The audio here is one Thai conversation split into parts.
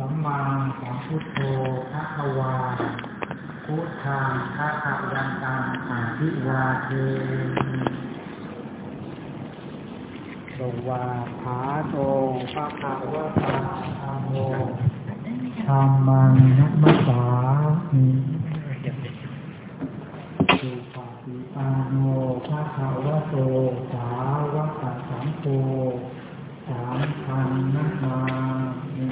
สัมมาสัมพุทโธพระควาพุทธังพระขวันตังอาภิวาเทสวาขาโตพระขาวตาธรรมโมธรรมังนัมสามิสุปฏิปันโนพระขาวโตสาวกสังโฆสามพันนัมามิ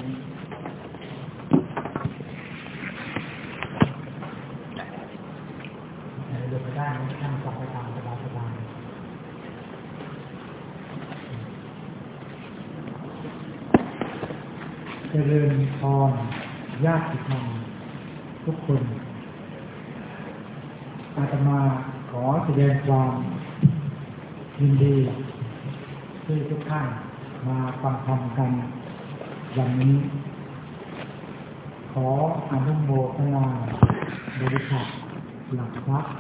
เดินไปได้นั่งฟังไปตามสบายสบายเจริญพร ญาติธรรมทุกคน อาตมาขอแสดงความยินดีที่ทุกท่านมาฟังธรรมกันอย่างนี้ ขออนุโมทนาบริษัทหลักทรัพย์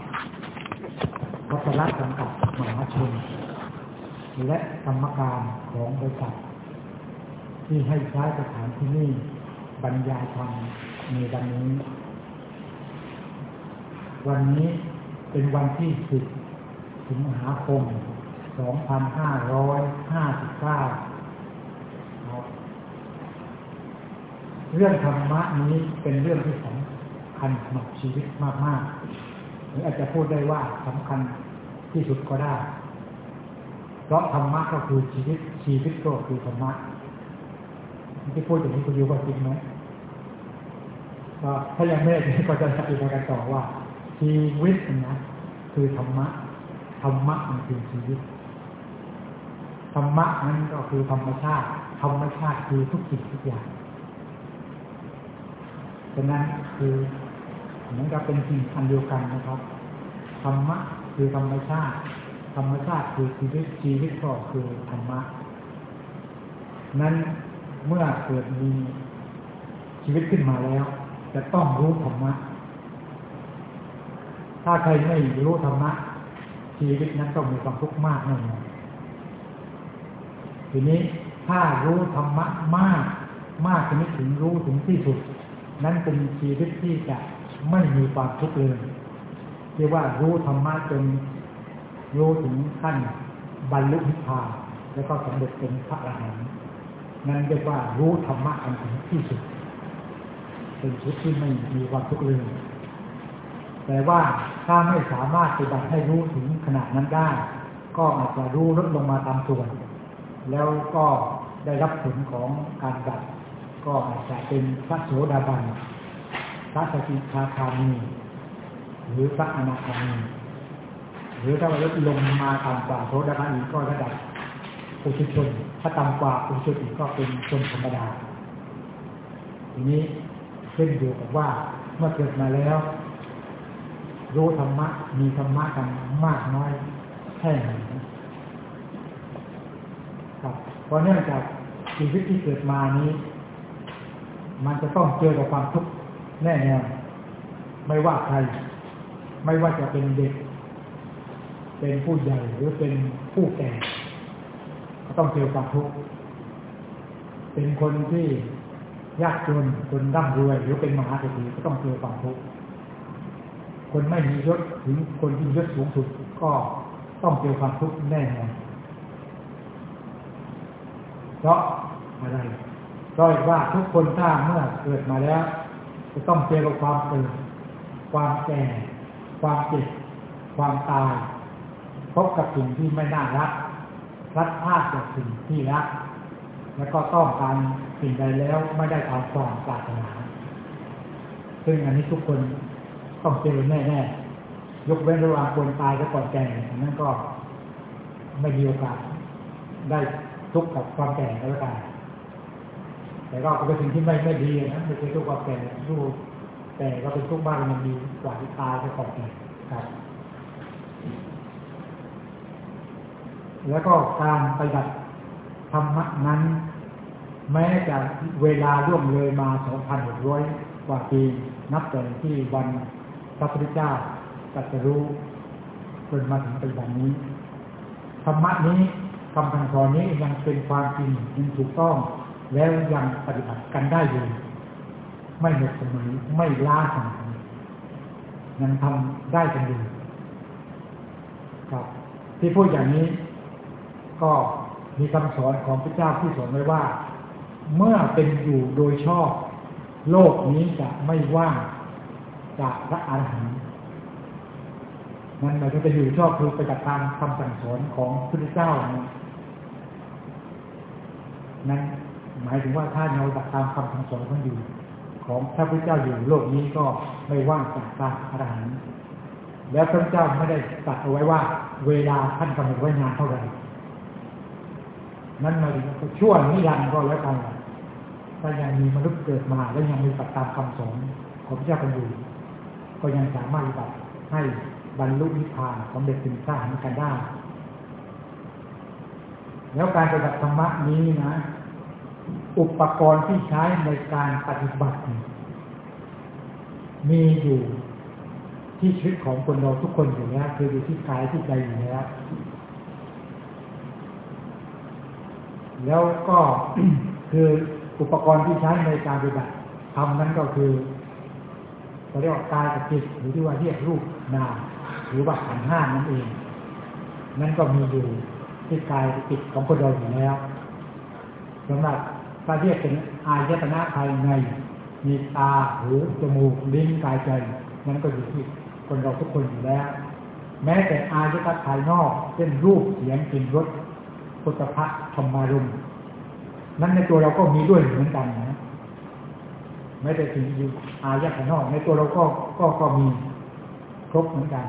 พัฒนาสังกัดมหาชน และกรรมการของบริษัทที่ให้ใช้สถานที่นี้ บรรยายธรรมในวันนี้ วันนี้เป็นวันที่10สิงหาคม 2559 เรื่องธรรมะนี้เป็นเรื่องที่สำคัญสำหรับชีวิตมาก ๆ หรืออาจจะพูดได้ว่าสำคัญที่สุดก็ได้ เพราะธรรมะก็คือชีวิตชีวิตก็คือธรรมะที่พูดอย่างนี้คุณยูว่าจริงไหม ก็ถ้ายังไม่ได้ก็จะอธิบายกันต่อว่า ชีวิตนะคือธรรมะธรรมะมันคือชีวิตธรรมะนั้นก็คือธรรมชาติธรรมชาติคือทุกสิ่งทุกอย่างฉะนั้นคือเหมือนกับเป็นสิ่งอันเดียวกันนะครับธรรมะคือธรรมชาติ ธรรมชาติคือชีวิตชีวิตก็คือธรรมะ นั้นเมื่อเกิดมีชีวิตขึ้นมาแล้ว จะต้องรู้ธรรมะ ถ้าใครไม่รู้ธรรมะ ชีวิตนั้นต้องมีความทุกข์มากแน่นอนทีนี้ถ้ารู้ธรรมะมาก มากชนิดถึงรู้ถึงที่สุด นั้นเป็นชีวิตที่จะไม่มีความทุกข์เลยเรียกว่ารู้ธรรมะจนรู้ถึงขั้นบรรลุนิพพานแล้วก็สำเร็จเป็นพระอรหันต์นั่นเรียกว่ารู้ธรรมะอันถึงที่สุด เป็นชีวิตที่ไม่มีความทุกข์เลยแต่ว่าถ้าไม่สามารถปฏิบัติให้รู้ถึงขนาดนั้นได้ ก็อาจจะรู้ลดลงมาตามส่วน แล้วก็ได้รับผลของการดับก็อาจจะเป็นพระโสดาบันพระสกิทาคามีหรือพระอนาคามีหรือถ้าลดลงมาต่ำกว่าโสดาบันอีกก็ระดับปุถุชนถ้าต่ำกว่าปุถุชนอีกก็เป็นชนธรรมดาทีนี้ ขึ้นอยู่กับว่าเมื่อเกิดมาแล้ว รู้ธรรมะ มีธรรมะกันมากน้อยแค่ไหนครับเพราะเนื่องจากชีวิตที่เกิดมานี้ มันจะต้องเจอกับความทุกข์แน่แน่ไม่ว่าใคร ไม่ว่าจะเป็นเด็ก เป็นผู้ใหญ่หรือเป็นผู้แก่ ก็ต้องเจอความทุกข์เป็นคนที่ ยากจนคนร่ำรวยหรือเป็นมหาเศรษฐีก็ต้องเจอความทุกข์คนไม่มียศถึงคนที่ยศสูงสุดก็ต้องเจอความทุกข์แน่นอนเพราะอะไรเพราะว่าทุกคนถ้าเมื่อเกิดมาแล้ว จะต้องเจอกับความเกิดความแก่ ความเจ็บ ความตาย พบกับสิ่งที่ไม่น่ารักพลัดพลาดจากสิ่งที่รัก แล้วก็ต้องการ สิ่งใดแล้วไม่ได้ตามความปรารถนา ซึ่งอันนี้ทุกคนต้องเจอแน่ๆ ยกเว้นระหว่างคนตายกับก่อนแก่นนั้นก็ไม่มีโอกาสได้ทุกข์กับความแก่แล้วกันแต่ก็เป็นสิ่งที่ไม่ไม่ดีนะไม่ใช่ทุกข์ความแก่ดูปแต่ก็เป็นทุกข์บ้านมันดีกว่าที่ตายกับก่อนแก่ครับ แล้วก็การปฏิบัติธรรมะนั้น แม้จะเวลาล่วงเลยมา 2,600 กว่าปี นับแต่ที่วันพระพุทธเจ้าตรัสรู้จนมาถึงปัจจุบันนี้ธรรมะนี้คำสั่งสอนนี้ยังเป็นความจริงยังถูกต้อง แล้วยังปฏิบัติกันได้อยู่ ไม่หมดสมัยไม่ล้าสมัยยังทำได้กันอยู่ครับที่พูดอย่างนี้ ก็มีคำสอนของพระเจ้าที่สอนไว้ว่า เมื่อเป็นอยู่โดยชอบ โลกนี้จะไม่ว่างจากพระอรหันต์นั่นหมายถึงจะอยู่ชอบคือไปกับตามคำสั่งสอนของพระพุทธเจ้านะนั้นหมายถึงว่าถ้าเราตัดตามคำสั่งสอนของอยู่ของพระพุทธเจ้าอยู่โลกนี้ก็ไม่ว่างจากพระอรหันต์แล้วพระเจ้าไม่ได้ตรัสเอาไว้ว่า เวลาท่านกำหนดไว้นานเท่าไหร่นั่นหมายถึงชั่วนิรันดร์ก็แล้วกัน ถ้ายังมีมนุษย์เกิดมาและยังมีตัดตามคำสอนของพระเจ้ากันอยู่ก็ยังสามารถปฏิบัติให้บรรลุนิพพานของเด็กเป็นข้าหันกันได้ แล้วการปฏิบัติธรรมะนี้นะ อุปกรณ์ที่ใช้ในการปฏิบัติ มีอยู่ที่ชีวิตของคนเราทุกคนอยู่แล้วคืออยู่ที่กายที่ใจอยู่แล้วแล้วก็คือ อุปกรณ์ที่ใช้ในการปฏิบัติทำนั้นก็คือเราเรียกว่ากายกับจิตหรือที่ว่าเรียกรูปนามหรือว่าขันห้านั่นเอง นั่นก็มีอยู่ที่กายกับจิตของคนเราอยู่แล้วสำหรับถ้าเรียกเป็นอายตนะภายในมีตาหูจมูกลิ้นกายใจนั้นก็อยู่ที่คนเราทุกคนอยู่แล้ว แม้แต่อายตนะภายนอก เช่นรูปเสียงกลิ่นรสพุทธะธรรมารม นั้นในตัวเราก็มีด้วยเหมือนกันนะไม่แต่สิ่งอยู่อายะภายนอก ในตัวเราก็ก็ก็มีครบเหมือนกัน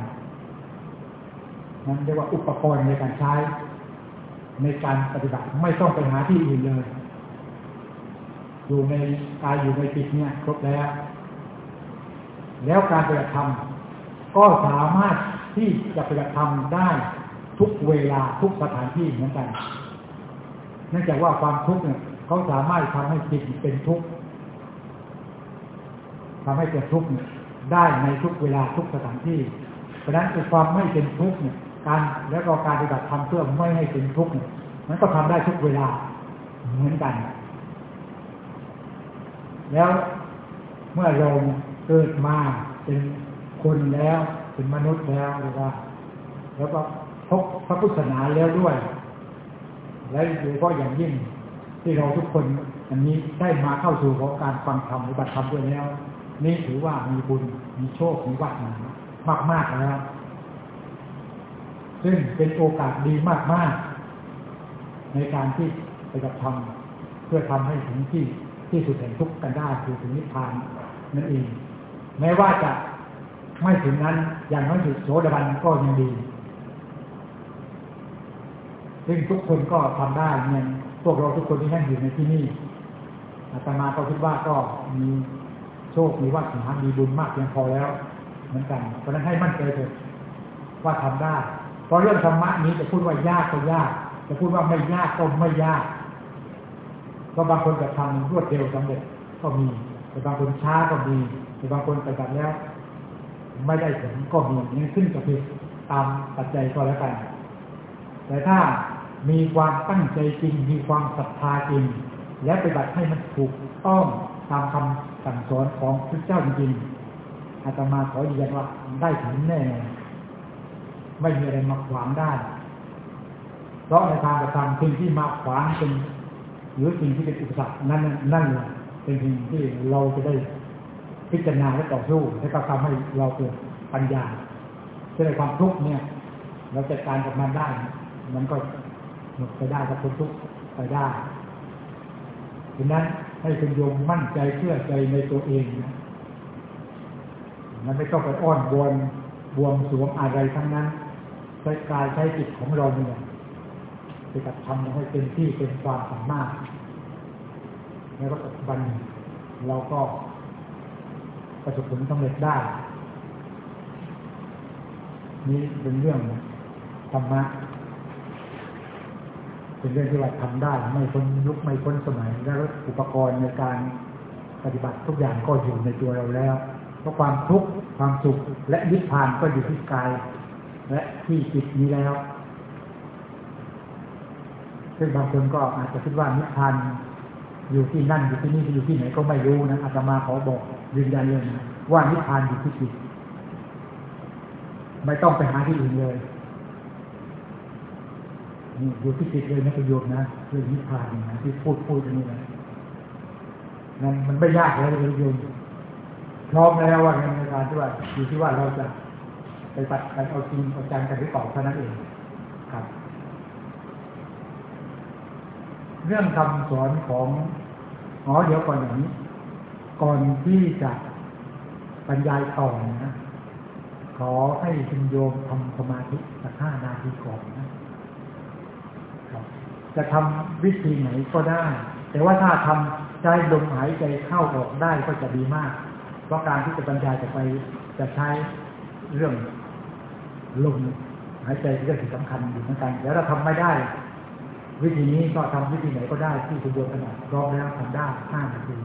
นั้นเรียกว่าอุปกรณ์ในการใช้ในการปฏิบัติไม่ต้องไปหาที่อื่นเลย อยู่ในกายอยู่ในจิตเนี่ย ครบแล้ว แล้วการปฏิบัติธรรมก็สามารถที่จะปฏิบัติธรรมได้ทุกเวลาทุกสถานที่เหมือนกัน เนื่องจากว่าความทุกข์เนี่ยเขาสามารถทำให้จิตเป็นทุกข์ทำให้เกิดทุกข์ได้ในทุกเวลาทุกสถานที่ เพราะฉะนั้นความไม่เป็นทุกข์เนี่ยการแล้วก็การปฏิบัติธรรมเพื่อไม่ให้เป็นทุกข์เนี่ยมันก็ทำได้ทุกเวลาเหมือนกัน แล้วเมื่อเราเกิดมาเป็นคนแล้วเป็นมนุษย์แล้วหรือว่า แล้วก็พบพระพุทธศาสนาแล้วด้วย และโดยเฉพาะอย่างยิ่งที่เราทุกคนอันนี้ได้มาเข้าสู่ของการฟังธรรมหรือบัติธรรมด้วยแล้ว นี่ถือว่ามีบุญมีโชคมีวัฒนามากมากแล้วซึ่งเป็นโอกาสดีมาก ๆ ในการที่ไปกระทำเพื่อทำให้ถึงที่ที่สุดแห่งทุกข์กันได้คือถึงนิพพานนั่นเองแม้ว่าจะไม่ถึงนั้นอย่างน้อยสุดโสดาบันก็ยังดี ซึ่งทุกคนก็ทำได้เนี่ยพวกเราทุกคนที่นั่งอยู่ในที่นี่อาตมาก็คิดว่าก็มีโชค มีวาสนามีบุญมากเพียงพอแล้วเหมือนกัน เพราะนั้นให้มั่นใจเถิดว่าทำได้ เพราะเรื่องธรรมะนี้จะพูดว่ายากก็ยาก จะพูดว่าไม่ยากก็ไม่ยาก ก็บางคนจะทำรวดเร็วสำเร็จก็มี แต่บางคนช้าก็มี แต่บางคนไปกันแล้ว ไม่ได้ผลก็มีนี่ขึ้นกับตามปัจจัยก็แล้วกัน แต่ถ้า มีความตั้งใจจริง มีความศรัทธาจริง และปฏิบัติให้มันถูกต้องตามคำสั่งสอนของพระเจ้าจริงอาตมาขอยืนยันว่าได้ถึงแน่ไม่มีอะไรมาขวางได้ เพราะในทางกระทำสิ่งที่มาขวางเป็นหรือสิ่งที่เป็นอุปสรรคนั่นนั่นแหละเป็นสิ่งที่เราจะได้พิจารณาและต่อสู้และก็ทำให้เราเกิดปัญญาในความทุกข์เนี่ย เราจัดการกับมันได้ มันก็ ไปได้กับคนทุกข์ไปได้ดังนั้นให้คุณโยมมั่นใจเชื่อใจในตัวเองนะมันไม่ต้องไปอ้อนบวนบวงสรวงอะไรทั้งนั้นใช้กายใช้จิตของเราเนี่ยไปกระทำให้เป็นที่เป็นความสามารถแล้วก็ปัจจุบันเราก็ประสบผลสำเร็จได้นี่เป็นเรื่องธรรมะ เป็นเรื่องที่ว่าทำได้ไม่พ้นยุคไม่พ้นสมัย และอุปกรณ์ในการปฏิบัติทุกอย่างก็อยู่ในตัวเราแล้วเพราะความทุกข์ความสุขและนิพพานก็อยู่ที่กาย และที่จิตนี้แล้ว ซึ่งบางคนก็อาจจะคิดว่านิพพานอยู่ที่นั่นอยู่ที่นี่อยู่ที่ไหนก็ไม่รู้นะอาตมาขอบอกยืนยันเลยนะว่านิพพานอยู่ที่จิตไม่ต้องไปหาที่อื่นเลย นี่อยู่ที่จิตเลยนะประโยชน์นะเรื่องนิพพานนะที่พูดพูดอย่างนี้นะนั่นมันไม่ยากเลยประโยชน์พร้อมแล้วว่าในการที่ว่าอยู่ที่ว่าเราจะไปปัดกันเอาจริงเอาจังกันหรือเปล่าเท่านั้นเองครับ เรื่องคำสอนของอ๋อเดี๋ยวก่อนอย่างนี้ ก่อนที่จะบรรยายต่อนะขอให้คุณโยมทำสมาธิสักห้านาทีก่อนนะ จะทำวิธีไหนก็ได้ แต่ว่าถ้าทำใจลมหายใจเข้าออกได้ก็จะดีมาก เพราะการที่จะบรรยายจะไปจะใช้เรื่องลมหายใจเป็นเรื่องที่สำคัญอยู่เหมือนกันแล้วเราทำไม่ได้ วิธีนี้ก็ทำวิธีไหนก็ได้ที่คุณโยมถนัดพร้อมแล้วทำได้ห้านาที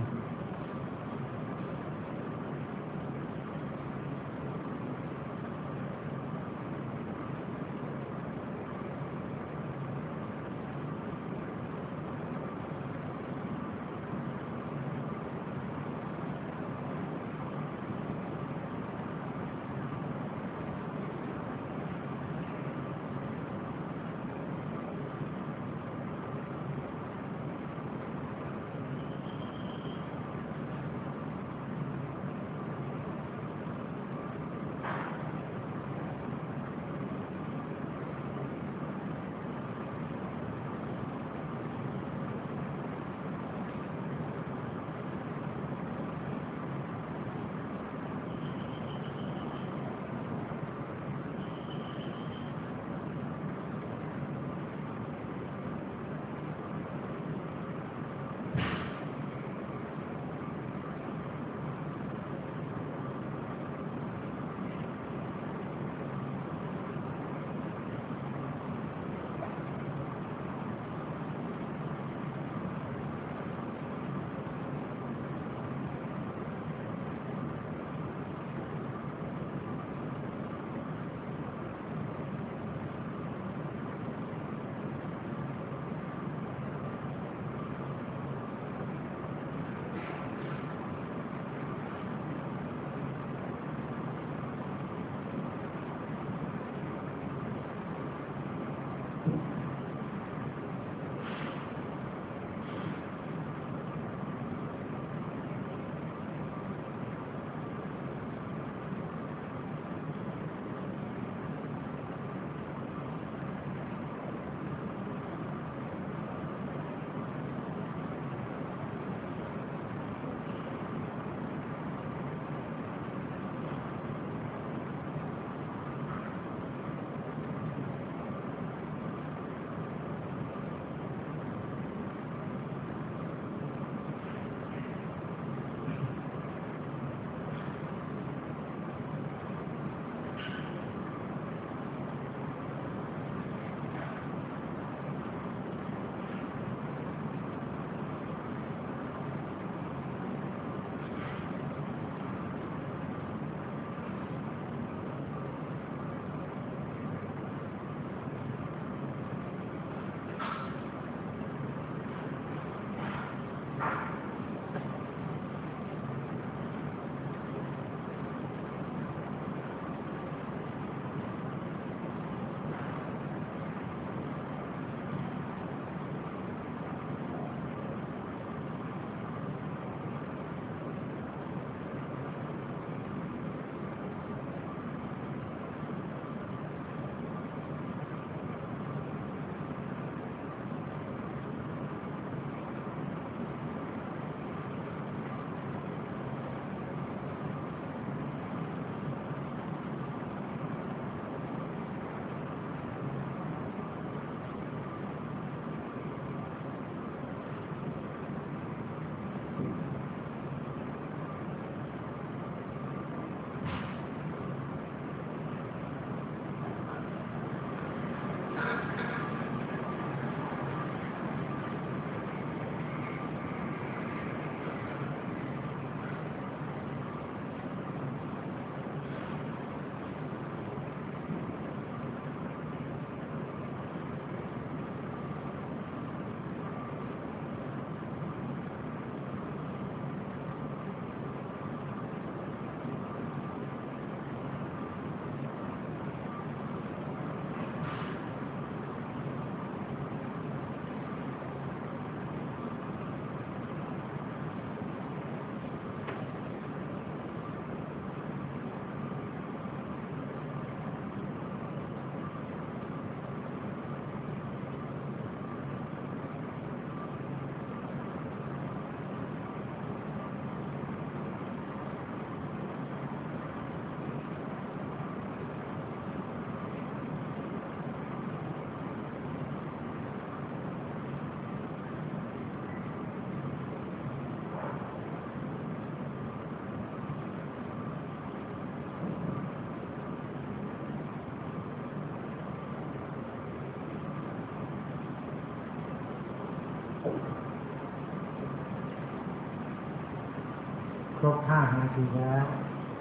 ครบห้านาทีแล้ว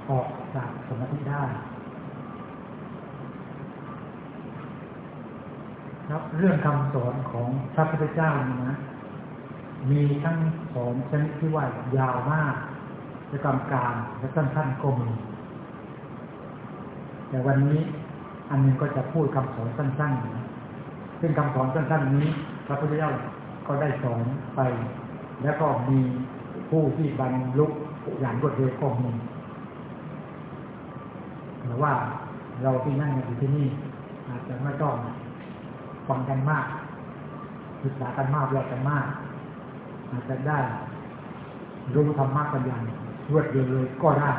ออกจากสมาธิได้ครับเรื่องคำสอนของพระพุทธเจ้านี่นะ มีทั้งสอนชนิดที่ว่ายาวมากและกลางกลางและสั้นๆก็มีแต่วันนี้อันหนึงก็จะพูดคำสอนสั้นๆนะซึ่งคำสอนสั้นๆนี้ พระพุทธเจ้าก็ได้สอนไป แล้วก็มีผู้ที่บรรลุ อย่างรวดเร็วก็มีหรือว่าเราที่นั่งอยู่ที่นี่ อาจจะไม่ต้องฟังกันมากศึกษากันมากเรียนกันมาก อาจจะได้รู้ธรรมะกันอย่างรวดเร็วเลยก็ได้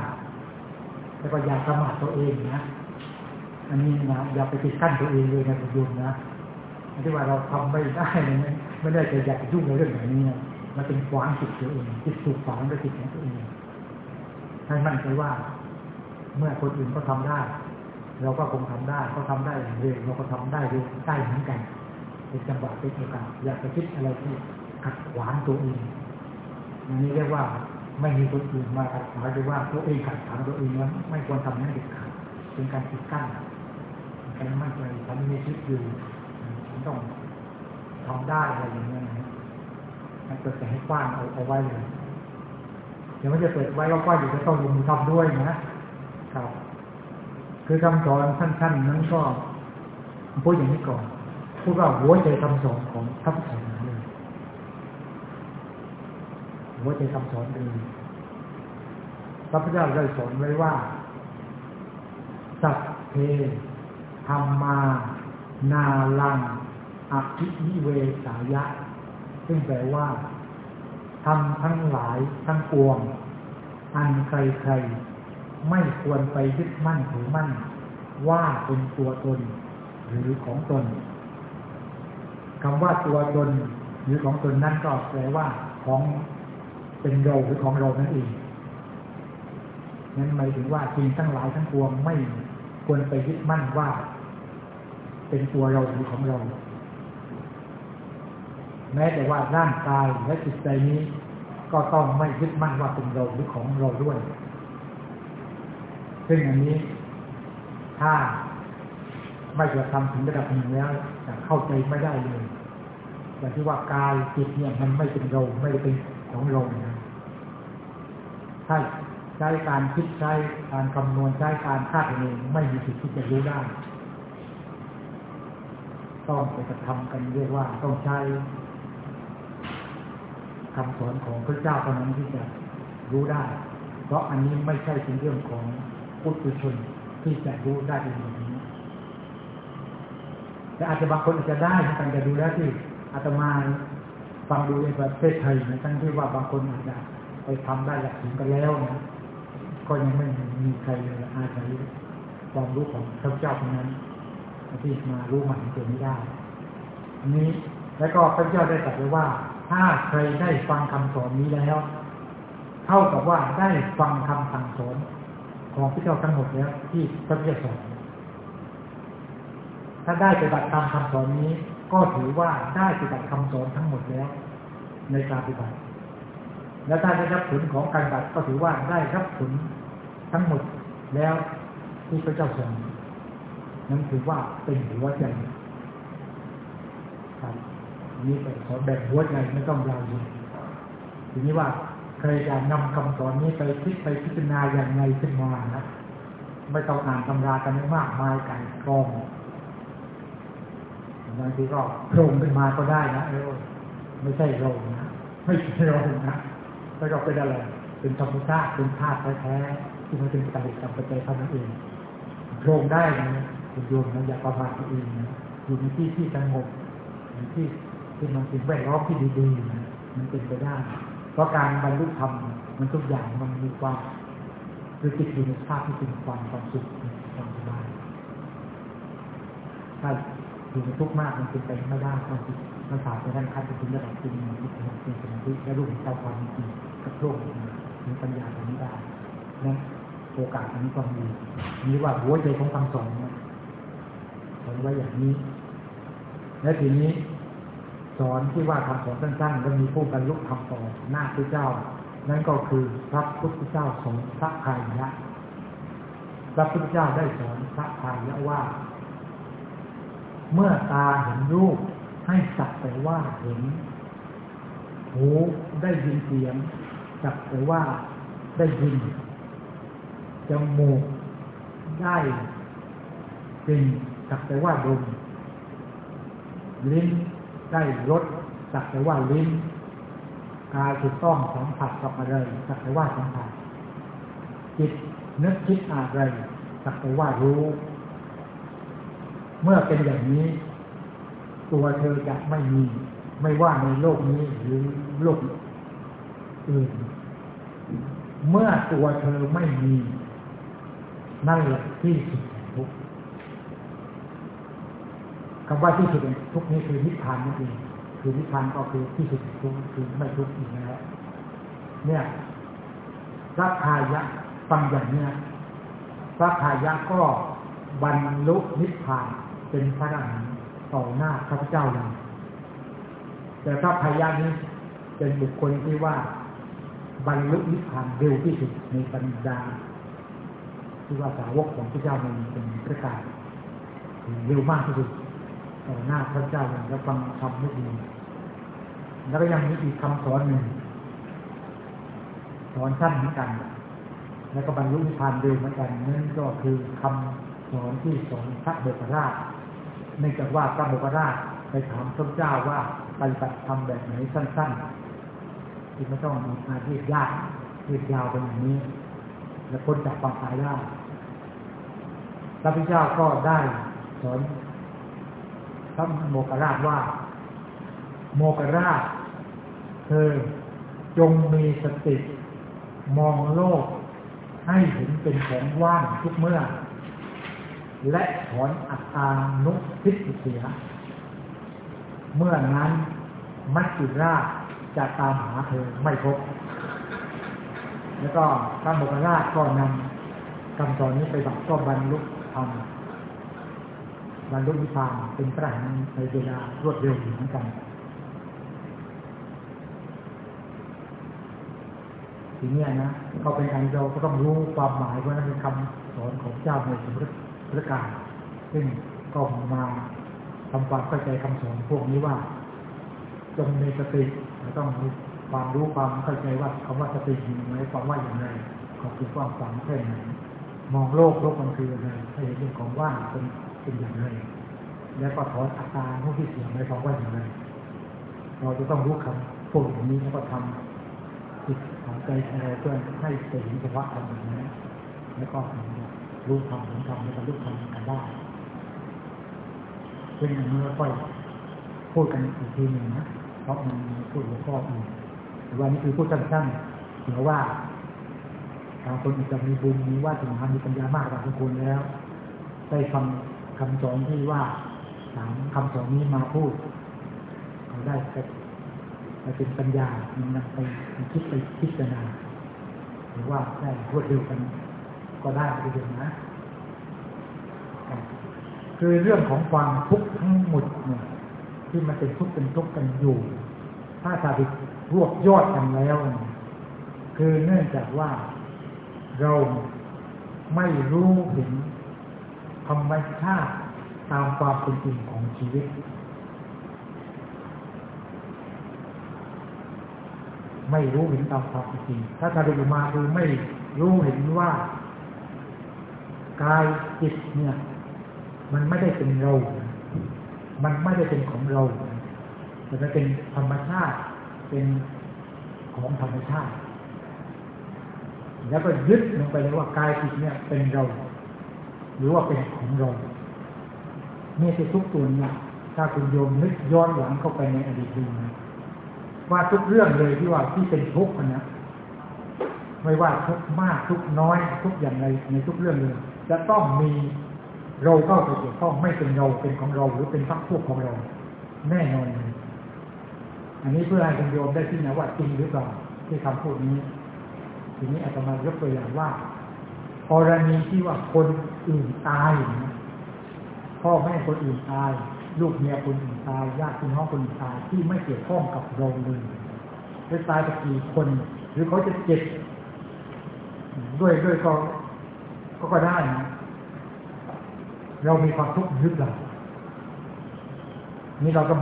แล้วก็อย่าประมาทตัวเองนะอันนี้นะอย่าไปติดกั้นตัวเองเลยนะคุณโยมนะที่ว่าเราทำไม่ได้ไม่ได้จะอยากยุ่งในเรื่องแบบนี้นะ มันเป็นขวางจิตตัวเองจิตถูกฝังด้วยจิตของตัวเองให้มั่นใจว่า เมื่อคนอื่นก็ทำได้ เราก็คงทำได้เขาทาได้อย่างเร็วเราก็ทำได้เร็วได้เหมือนกันเป็นจังหวะเป็นโอกาสอยากจะคิดอะไรที่ขัดขวางตัวเองอันนี้เรียกว่าไม่มีคนอื่นมาขัดขวางหรือว่าตัวเองขัดขวางตัวเองแล้วไม่ควรทำนั่นเด็ดขาดเป็นการปิดกั้นเป็นการมั่นใจฉันมีชีวิตอยู่ฉันต้องทำได้อะไรอย่างเงี้ยนะ มันเปิดแต่ให้กว้างเอาเอาไว้เลยเดี๋ยวมันจะเปิดไว้ว่ากว้างอยู่จะต้องลงมือทำด้วยนะครับ คือคำสอนสั้นๆนั้นก็พูดอย่างนี้ก่อนพูดว่าหัวใจคำสอนของพระพุทธศาสนาเลยหัวใจคำสอนเลยพระพุทธเจ้าได้สอนไว้ว่า สัพเพธรรมา นาลังอภินิเวสายะ ซึ่งแปลว่าทำทั้งหลายทั้งปวง อันใครๆ ไม่ควรไปยึดมั่นถือมั่น ว่าเป็นตัวตน หรือของตนคำว่าตัวตน หรือของตนนั่นก็แปลว่าของเป็นเราหรือของเรานั่นเองนั้นหมายถึงว่าสิ่งทั้งหลายทั้งปวงไม่ควรไปยึดมั่นว่า เป็นตัวเราหรือของเรา แม้แต่ว่าร่างกายและจิตใจนี้ ก็ต้องไม่ยึดมั่นว่าเป็นเราหรือของเราด้วย ซึ่งอันนี้ ถ้าไม่จะทำถึงระดับหนึ่งแล้วจะเข้าใจไม่ได้เลยอย่างที่ว่ากายจิตเนี่ยมันไม่เป็นเราไม่ได้เป็นของเรานะถ้าใช้การคิดใช้การคำนวณใช้การคาดคะเนไม่มีสิทธิ์ที่จะรู้ได้ ต้องไปกระทำกันเรียกว่าต้องใช้ คำสอนของพระเจ้าเท่านั้นที่จะรู้ได้ เพราะอันนี้ไม่ใช่เป็นเรื่องของพุทธชนที่จะรู้ได้เป็นอย่างนี้ แต่อาจจะบางคนอาจจะได้ตั้งแต่ดูแล้วที่อาตมาฟังดูในประเทศไทยนะทั้งที่ว่าบางคนอาจจะไปทำได้หลักถึงกันแล้วนะก็ยังไม่มีใครอาศัยความรู้ของพระเจ้าคนนั้นที่มารู้มาเห็นตัวนี้ได้อันนี้แล้วก็พระเจ้าได้ตรัสไว้ว่า ถ้าใครได้ฟังคำสอนนี้แล้ว เท่ากับว่าได้ฟังคำสั่งสอนของพระเจ้าทั้งหมดแล้ว ที่พระเจ้าสอนถ้าได้ปฏิบัติตามคำสอนนี้ ก็ถือว่าได้ปฏิบัติคำสอนทั้งหมดแล้ว ในการปฏิบัติ และถ้าได้รับผลของการปฏิบัติก็ถือว่าได้รับผลทั้งหมดแล้วที่พระเจ้าสอนนั้นถือว่าเป็นหัวใจครับ นี่เป็นขอแบ่งหัวใจไม่ต้องยาวเลยทีนี้ว่าเคยจะนำคำสอนนี้ไปคิดไปพิจารณาอย่างไรขึ้นมานะไม่ต้องอ่านตำรากันมากมายกันกองบางทีก็โผล่ขึ้นมาก็ได้นะเออไม่ใช่เรานะไม่ใช่เรานะแล้วก็เป็นอะไรเป็นธรรมชาติเป็นธาตุแท้ๆที่มันเป็นปัจจัยกับปัจจัยเท่านั้นเองโผล่ได้นะคุณโยมนะอย่าประมาทตัวเองนะอยู่ในที่ที่สงบในที่ ที่มันเป็นแวดล้อมที่ดีๆนะมันเป็นไปได้ เพราะการบรรลุธรรมมันทุกอย่างมันมีความคือจิตอยู่ในภาพที่เป็นความความสุขความสบายถ้าอยู่ในทุกข์มากมันเป็นไปไม่ได้ความจิตมันสามารถด้านขั้นถึงระดับจริงที่เป็นสมาธิและรู้เจ้าความจริงกับโลกถึงปัญญาตรงนี้ได้นั้นโอกาสอันนี้ก็มีนี้ว่าหัวใจของคำสอนนี่ยสอนไว้อย่างนี้ และทีนี้ สอนที่ว่าคำสอนสั้นๆก็มีผู้บรรลุธรรมต่อหน้าพระเจ้า นั่นก็คือพระพุทธเจ้าสอนพระพายะพระพุทธเจ้าได้สอนพระพายะว่า เมื่อตาเห็นรูปให้สักแต่ว่าเห็น หูได้ยินเสียงสักแต่ว่าได้ยินจมูกได้กลิ่นสักแต่ว่าดมลิ้น ได้รสสักแต่ว่าลิ้นกายถูกต้องสัมผัสกับอะไรสักแต่ว่าสัมผัสจิตนึกคิดอะไรสักแต่ว่ารู้ เมื่อเป็นอย่างนี้ ตัวเธอจะไม่มี ไม่ว่าในโลกนี้หรือโลกอื่น เมื่อตัวเธอไม่มี นั่นแหละที่สุดทุก คำว่าที่สุดทุกนี้คือนิพพานนั่นเองคือนิพพานก็คือที่สุดทุกคือไม่ทุกอีกแล้วเนี่ยพระพายะฟังอย่างเนี้ยพระพายะก็บรรลุนิพพานเป็นพระอรหันต์ต่อหน้าพระเจ้าเลยแต่พระพายะนี้เป็นบุคคลที่ว่า บรรลุนิพพานเร็วที่สุดในบรรดาที่ว่าสาวกของพระเจ้ามันเป็นประกาศเร็วมากที่สุด ต่อหน้าพระเจ้าเลยแล้วฟังคำไม่ดี แล้วก็ยังมีอีกคำสอนหนึ่งสอนสั้นเหมือนกัน แล้วก็บรรลุนิพพานเร็วเหมือนกันนั่นก็คือคำสอนที่สอนพระเบกราชเนื่องจากว่าพระเบกราชไปถามพระเจ้าว่าปฏิบัติธรรมแบบไหนสั้นๆที่ไม่ต้องมีอาชีพยากยืดยาวเป็นอย่างนี้ และพ้นจากความตายได้พระพุทธเจ้าก็ได้สอน พระโมกขราชว่า โมกขราช เธอจงมีสติมองโลก ให้เห็นเป็นของว่างทุกเมื่อ และถอนอัตตานุทิฏเสีย เมื่อนั้นมัจจุราชจะตามหาเธอไม่พบ แล้วก็พระโมกขราชก็นำคำสอนนี้ไปบัตรก็บรรลุธรรม บรรลุนิพพานเป็นพระอรหันในเวลารวดเร็วเหมือนกันทีนี้นะเขาเป็นการเราก็ต้องรู้ความหมายว่านั้นเป็นคำสอนของเจ้าในสมรพระการซึ่งก็มาทำความเข้าใจคำสอนพวกนี้ว่า จงมีสติต้องมีความรู้ความเข้าใจว่าคำว่าสติหมายความว่าอย่างไรขอบคุณความฝังแค่ไหนมองโลกโลกมันคืออะไรให้เห็นเป็นของว่างเป็น เป็นอย่างไร แล้วก็ถอนอัตตาผู้ที่เสียหมายความว่าอย่างไร เราจะต้องรู้คำพวกนี้แล้วก็ทำจิตของใจอะไรเพื่อให้ไปเห็นภาวะธรรมอย่างนี้แล้วก็รู้ธรรมเห็นธรรมแล้วก็รู้ธรรมกันได้ซึ่งอันนี้ก็ค่อยพูดกันอีกทีหนึ่งนะเพราะมันพูดหัวข้ออื่นแต่ว่านี่คือพูดสั้นๆถือว่าบางคนอาจจะมีบุญมีว่าถึงทำมีปัญญามากกว่าทุกคนแล้ว ได้ฟัง คำสอนที่ว่าสามคำสอนนี้มาพูดเขาได้ไปไปเป็นปัญญามันนำไปคิดไปพิจารณาหรือว่าได้รวดเร็วกันก็ได้ไปเดียวนะ คือเรื่องของความทุกข์ทั้งหมดเนี่ยที่มันเป็นทุกข์เป็นทุกข์กันอยู่ ถ้าสาธิตรวบยอดกันแล้ว คือเนื่องจากว่าเราไม่รู้เห็น รรมชาติตามความเป็นจริงของชีวิต ไม่รู้เห็นตามความเป็นจริง ถ้าสรุปมาคือไม่รู้เห็นว่ากายจิตเนี่ย มันไม่ได้เป็นเรา มันไม่ได้เป็นของเรา แต่มันเป็นธรรมชาติ เป็นของธรรมชาติ แล้วก็ยึดลงไปเลยว่ากายจิตเนี่ยเป็นเรา หรือว่าเป็นของเราเนี่ยคือทุกตัวเนี่ยถ้าคุณโยมนึกย้อนหลังเข้าไปในอดีตดูนะว่าทุกเรื่องเลยที่ว่าที่เป็นทุกข์นะไม่ว่าทุกมากทุกน้อย ทุกอย่างไรในทุกเรื่องเลยจะต้องมีเราเข้าไปเกี่ยวข้องไม่เป็นเราเป็นของเรา หรือเป็นพักพวกของเรา แน่นอนเลยอันนี้เพื่อให้คุณโยมได้ที่นะว่าจริงหรือเปล่าที่คำพูดนี้ ทีนี้อาตมายกตัวอย่างว่า กรณีที่ว่าคนอื่นตายพ่อแม่คนอื่นตาย ลูกเมียคนอื่นตายญาติพี่น้องคนอื่นตายที่ไม่เกี่ยวข้องกับเราเลยหรือตายไปกี่คน หรือเขาจะเจ็บด้วยด้วยก็ก็ก็ได้นะเรามีความทุกข์หรือเปล่านี่เราก็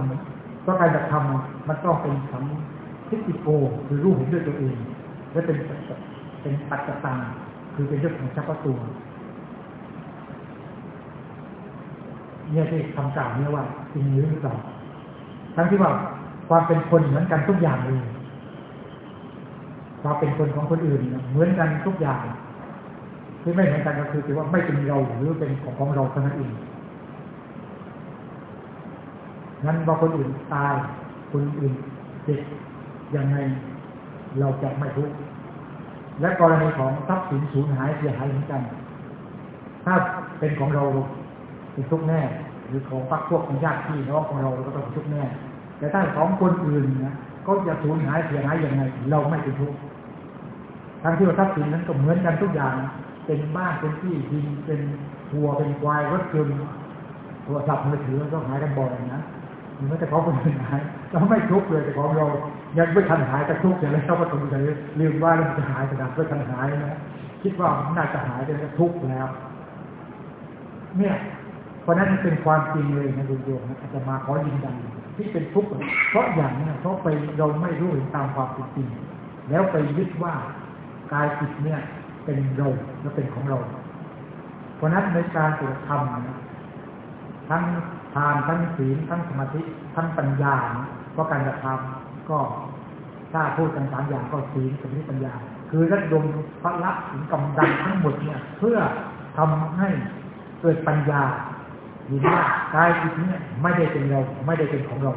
เพราะการกระทำมันต้องเป็นสัมทิฏฐิโกคือรู้เห็นด้วยตัวเองและเป็นเป็นปัจจตัง คือเป็นเรื่องของเฉพาะตัวเนี่ยที่คำกล่าวเนี่ยว่าจริงหรือเปล่าทั้งที่ว่าความเป็นคนเหมือนกันทุกอย่างเลยความเป็นคนของคนอื่นเหมือนกันทุกอย่างที่ไม่เหมือนกันก็คือถือว่าไม่เป็นเราหรือเป็นของของเราเท่านั้นเองงั้นว่าคนอื่นตายคนอื่นเจ็บยังไงเราจะไม่ทุกข์ และกรณีของทรัพย์สินสูญหายเสียหายเหมือนกัน ถ้าเป็นของเราเป็นทุกแน่ หรือของพักพวกของญาติพี่น้องของเราเราก็ต้องทุกแน่ แต่ถ้าของคนอื่นนะก็จะสูญหายเสียหายยังไงเราไม่เป็นทุกข์ทั้งที่ว่าทรัพย์สินนั้นก็เหมือนกันทุกอย่าง เป็นบ้านเป็นที่ดินเป็นวัวเป็นควายรถยนต์โทรศัพท์มือถือก็หายกันบ่อยนะมันจะของคนอื่นหายเราไม่ทุกข์เลยแต่ของเรา ยังไม่ทันหายแต่ทุกข์อย่างไรเราก็ต้องใจลืมว่ามันจะหายขนาดไม่ทันหายนะคิดว่าน่าจะหายแต่ทุกข์แล้ว เนี่ย เพราะนั้นเป็นความจริงเลยนะดูโยมนะอาจจะมาขอยินยันที่เป็นทุกข์เพราะอย่างนี้เพราะไปเราไม่รู้เห็นตามความเป็นจริง แล้วไปยึดว่ากายจิตเนี่ย เป็นเราและเป็นของเรา เพราะนั้นในการตรวจธรรมนะทั้งทานทั้งศีลทั้งสมาธิทั้งปัญญาเพราะการกระทำ ก็ถ้าพูดกันสามอย่างก็ศีลสมาธิปัญญา คือระดมพละถึงกำลังทั้งหมดเนี่ย เพื่อทำให้เกิดปัญญาเห็นว่ากายจิตเนี่ยไม่ได้เป็นเราไม่ได้เป็นของเรา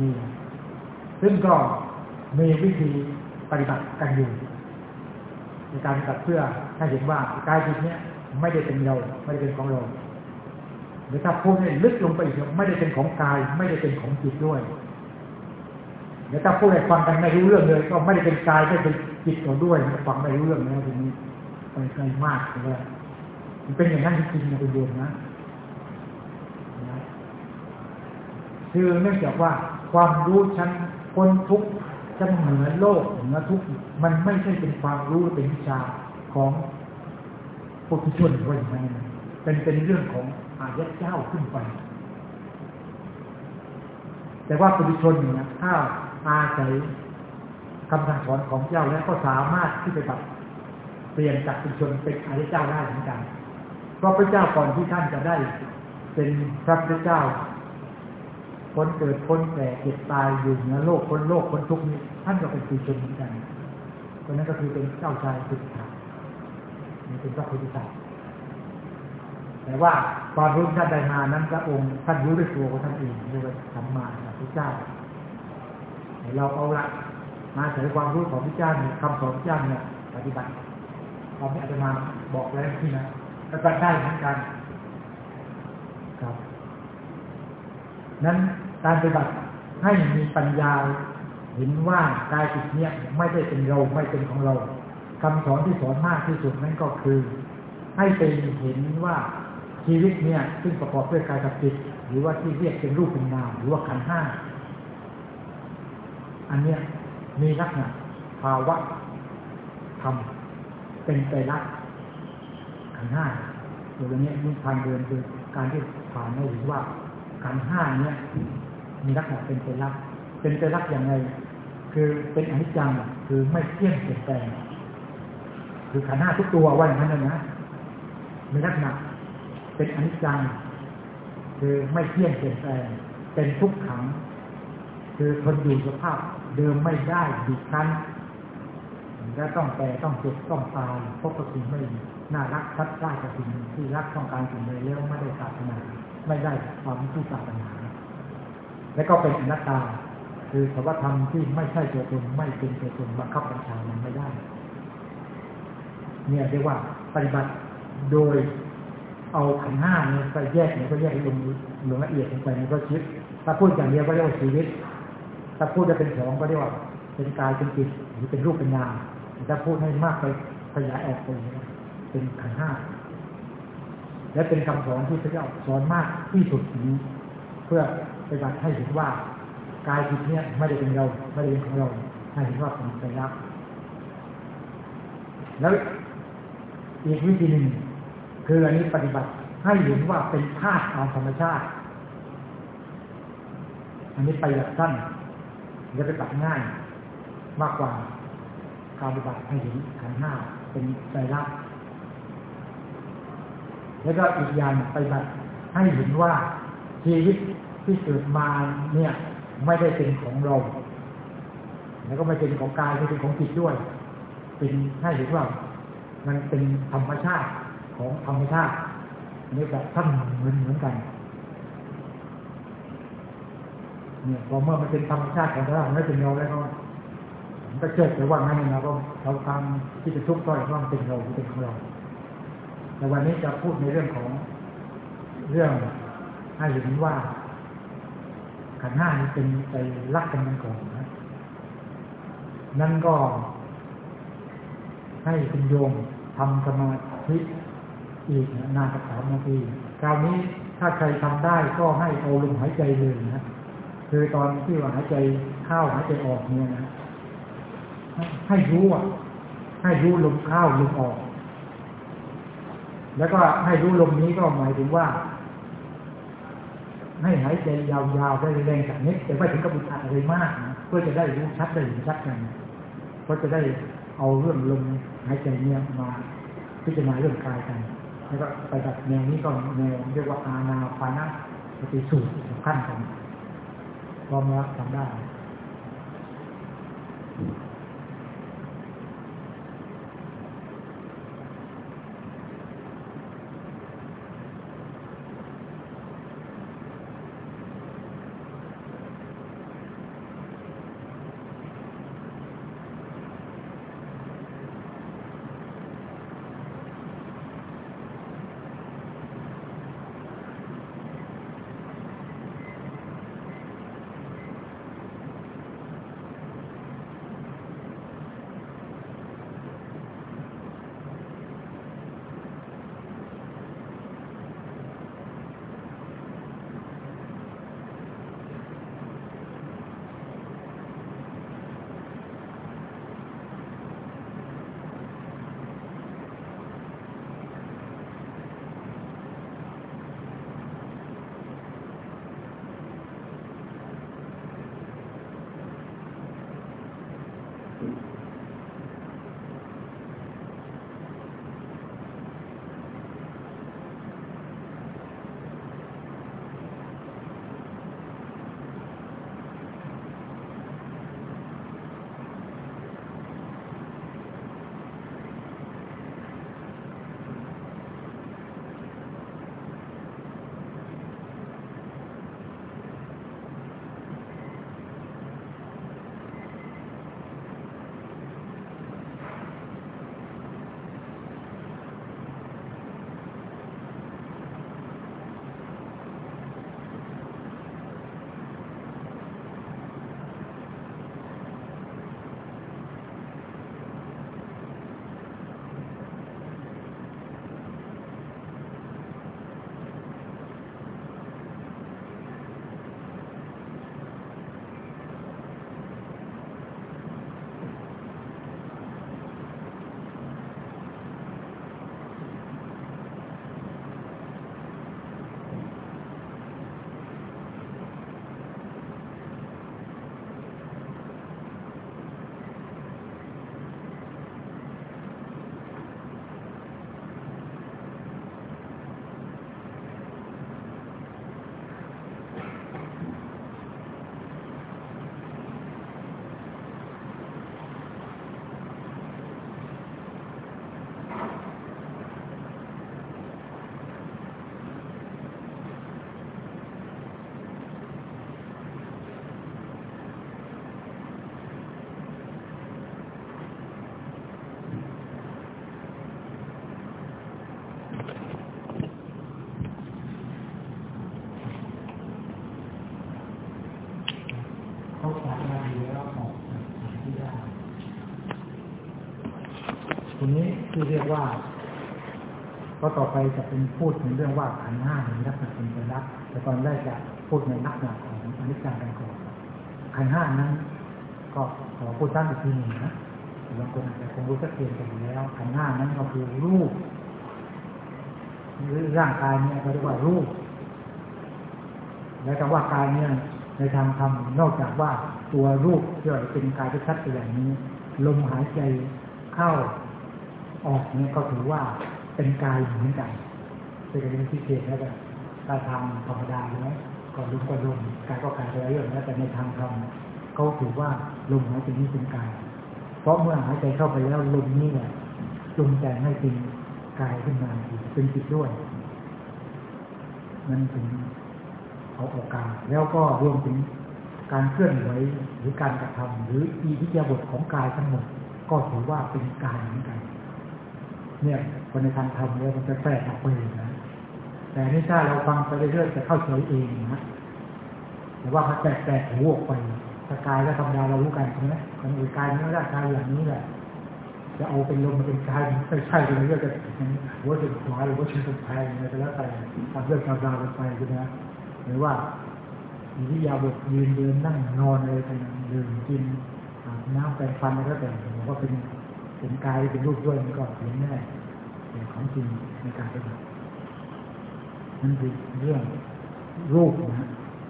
นี่ซึ่งก็มีวิธีปฏิบัติกันอยู่ในการปฏิบัติเพื่อให้เห็นว่ากายจิตเนี่ยไม่ได้เป็นเราไม่ได้เป็นของเรา หรือถ้าพูดให้ลึกลงไปอีกไม่ได้เป็นของกาย ไม่ได้เป็นของจิตด้วยเดี๋ยวถ้าพูดให้ฟังกันไม่รู้เรื่องเลย ก็ไม่ได้เป็นกายไม่เป็นจิตเราด้วยฟังไม่รู้เรื่องนะทีนี้ไปไกลมากเลยมันเป็นอย่างนั้นจริงๆนะคุณโยมนะคือเนื่องจากว่าความรู้ชั้นพ้นทุกข์ชั้นเหนือโลกเหนือทุกมันไม่ใช่เป็นความรู้เป็นวิชาของพุทุชนเท่านั้นเป็นเป็นเรื่องของ อายะเจ้าขึ้นไป แต่ว่าปุถุชนเนี่ยถ้าอาศัยคำสั่งสอนของเจ้าแล้วก็สามารถที่จะแบบเปลี่ยนจากปุถุชนเป็นอายะเจ้าได้เหมือนกันเพราะพระเจ้าก่อนที่ท่านจะได้ เป็นพระพุทธเจ้าพ้นเกิดพ้นแก่เจ็บตายอยู่เหนือโลกพ้นโลกพ้นทุกนี้ท่านก็เป็นปุถุชนเหมือนกันคนนั้นก็คือเป็นเจ้าชายสุดท้ายนี่เป็นพระพุทธเจ้า แต่ว่าความรู้ท่านได้มานั้นพระองค์ท่านรู้ด้วยตัวของท่านเองเรียกว่าสัมมาสัมพุทธเจ้าเราเอาละมาใช้ความรู้ของพระเจ้าเนี่ยคำสอนพระเจ้าเนี่ยปฏิบัติเราไม่อาจจะมาบอกแล้วที่นะปฏิบัติได้เหมือนกันครับ นั้นการปฏิบัติให้มีปัญญาเห็นว่ากายจิตเนี่ยไม่ได้เป็นเราไม่เป็นของเราคำสอนที่สอนมากที่สุดนั่นก็คือ ให้เป็นเห็นว่า ชีวิตเนี่ยซึ่งประกอบด้วยกายกับจิตหรือว่าที่เรียกเป็นรูปเป็นนามหรือว่าขันห้าอันเนี้ยมีลักษณะภาวะธรรมเป็นไปรักขันห้าตัวนี้มีทางเดินคือการที่ผ่านให้เห็นว่าขันห้าเนี้ยมีลักษณะเป็นไปรักเป็นไปรักอย่างไรคือเป็นอนิจจังคือไม่เที่ยงเปลี่ยนแปลง คือขันห้าทุกตัวว่าอย่างนั้นนะมีลักษณะ เป็นอนิจจังคือไม่เที่ยงเปลี่ยนแปลงเป็นทุกขัง คือทนอยู่สภาพเดิมไม่ได้ดิคันและต้องแก่ต้องเจ็บต้องตายพบกับสิ่งไม่น่ารักทัดได้กับสิ่งที่รักต้องการสิ่งใดแล้วไม่ได้ปรารถนาไม่ได้ความที่ปรารถนาและก็เป็นอนัตตา คือสภาวธรรมที่ไม่ใช่ตัวตนไม่เป็นตัวตนบังคับบัญชามันไม่ได้ เนี่ยเรียกว่าปฏิบัติโดย เอาขันห้าเนี่ยไปแยกเนี่ยก็แยกลงลงละเอียดลงไปในก็ชิดถ้าพูดอย่างเดียวก็เรียกว่าชีวิต ถ้าพูดจะเป็นสองก็เรียกว่าเป็นกายเป็นจิตหรือเป็นรูปเป็นนามถ้าพูดให้มากไปขยายออกไปเป็นขันห้าและเป็นคำสอนที่พระเจ้าสอนมากที่สุดนี้เพื่อปฏิบัติให้เห็นว่ากายจิตเนี่ยไม่ได้เป็นเราไม่ได้เป็นของเราให้เห็นว่าเป็นใจรักแล้วอีกวิธีหนึ่ง คืออันนี้ปฏิบัติให้เห็นว่าเป็นธาตุตามธรรมชาติ อันนี้ไปแบบสั้นจะไปตัดง่าย มากกว่าการปฏิบัติให้เห็นขันห้าเป็นใจรักแล้วก็อีกอย่างไปฏิบัติให้เห็นว่าชีวิตที่เกิดมาเนี่ย ไม่ได้เป็นของเรา แล้วก็ไม่เป็นของกายไม่เป็นของจิตด้วย เป็นให้เห็นว่า มันเป็นธรรมชาติ ของธรรมชาตินี่แบบท่านเหมือนเหมือนกันเนี่ยพอเมื่อมันเป็นธรรมชาติของเราไม่เป็นเราแล้วก็มันก็เจิดไปว่างั้นนะก็เราตามที่จะทุกข์ก็ว่ามันเป็นเราเป็นของเราแต่วันนี้จะพูดในเรื่องของเรื่องให้เห็นว่าขันห้านี้เป็นใจรักกันมันก่อนนะนั่นก็ให้คุณโยมทำสมาธิ อีกนานสักสามนาทีคราวนี้ถ้าใครทำได้ก็ให้เอาลมหายใจเลยนะคือตอนที่ว่าหายใจเข้าหายใจออกเนี่ยนะให้รู้อะ ให้รู้ลมเข้าลมออก แล้วก็ให้รู้ลมนี้ก็หมายถึงว่า ให้หายใจยาวๆได้แรงจากนี้แต่ไม่ถึงกับอุดอัดอะไรมากนะเพื่อจะได้รู้ชัดได้เห็นชัดกันก็จะได้เอาเรื่องลมหายใจเนี่ยมาพิจารณาเรื่องกายกัน แล้วก็ไปดับแนวนี้ก็แนวเรียกว่าอาณาปานะปฏิสูตรขั้นกันพร้อมแล้วทำได้ ที่เรียกว่าก็ต่อไปจะเป็นพูดถึงเรื่องว่าขันห้าในลักษณะเป็นไตรลักษณ์แต่ตอนแรกจะพูดในลักษณะของอนิจจังกันก่อนขันห้านั้น ก็ขอพูดซ้ำอีกทีหนึ่งนะบางคนอาจจะคงรู้ชัดเจนกันอยู่แล้วขันห้านั้นก็คือรูปหรือร่างกายเนี่ยเขาเรียกว่ารูป และคำว่ากายเนี่ย ในทางธรรมนอกจากว่าตัวรูปที่เป็นกายที่ชัดไปอย่างนี้ ลมหายใจเข้า ออกเนี่ยก็ถือว่าเป็นกายเหมือนกันเป็นเรื่องที่เกิดแล้วก็กาทางธรรมดาแล้วก็ลมก็ลมกายก็กายไปเรื่องแล้วแต่ในทางธรรมเขาถือว่าลมหายใจนี้เป็นกาย เพราะเมื่อหายใจเข้าไปแล้วลมนี้เนี่ยจูงใจให้เป็นกายขึ้นมาเป็นจิตด้วยนั่นถึงเอาโอกกาสแล้วก็รวมถึงการเคลื่อนไหวหรือการกระทำหรืออีทิยาบทของกายทั้งหมด ก็ถือว่าเป็นกายเหมือนกัน เนี่ย คนในทางธรรมเนี่ยมันจะแปลกออกไปนะแต่นี่ถ้าเราฟังไปเรื่อยๆจะเข้าใจเองนะแต่ว่ามันแปลกๆหูออกไปถ้ากายก็ธรรมดาเรารู้กันใช่ไหมมันอื่นกายนี้ร่างกายอย่างนี้แหละจะเอาเป็นลมมาเป็นกายไม่ใช่เลยก็จะหัวจะขวาหรือว่าชิ้นสุดท้ายอะไรก็แล้วแต่ทำเรื่องราวกันไปใช่ไหมหรือว่าอิริยาบถยืนเดินนั่งนอนอะไรกันดื่มกินน้ำแปรงฟันอะไรก็แต่ผมว่าเป็น เป็นกายเป็นรูปด้วยมันก็เห็นแน่เป็นของจริงในการปฏิบัตินั่นคือเรื่องรูปนะ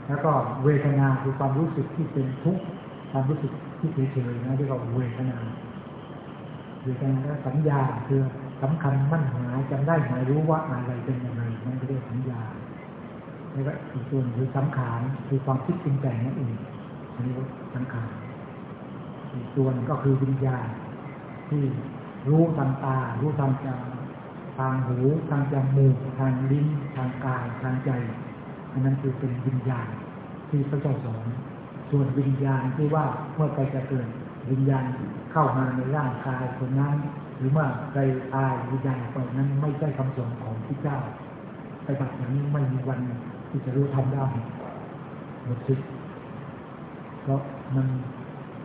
แล้วก็เวทนาคือความรู้สึกที่เป็นทุกข์ความรู้สึกที่เฉยๆนะที่เราเวทนาเวทนาและสัญญาคือสำคัญมั่นหมายจำได้หมายรู้ว่าอะไรเป็นอะไรนั่นก็เรียกสัญญาแล้วก็อีกส่วนคือสังขารคือความคิดจริงใจนั่นเองอันนี้สังขารอีกส่วนก็คือวิญญาณ ที่รู้ทางตา รู้ทางจาทางหู ทางจมูก ทางลิ้น ทางกาย ทางใจ อันนั้นคือเป็นวิญญาณที่พระเจ้าสอน ส่วนวิญญาณที่ว่าเมื่อใครจะเกิดวิญญาณเข้ามาในร่างกายคนนั้น หรือเมื่อใครตายวิญญาณไปนั้นไม่ใช่คำสอนของพระเจ้าไปแบบนี้ไม่มีวันที่จะรู้ทำได้หมดสิเพราะมัน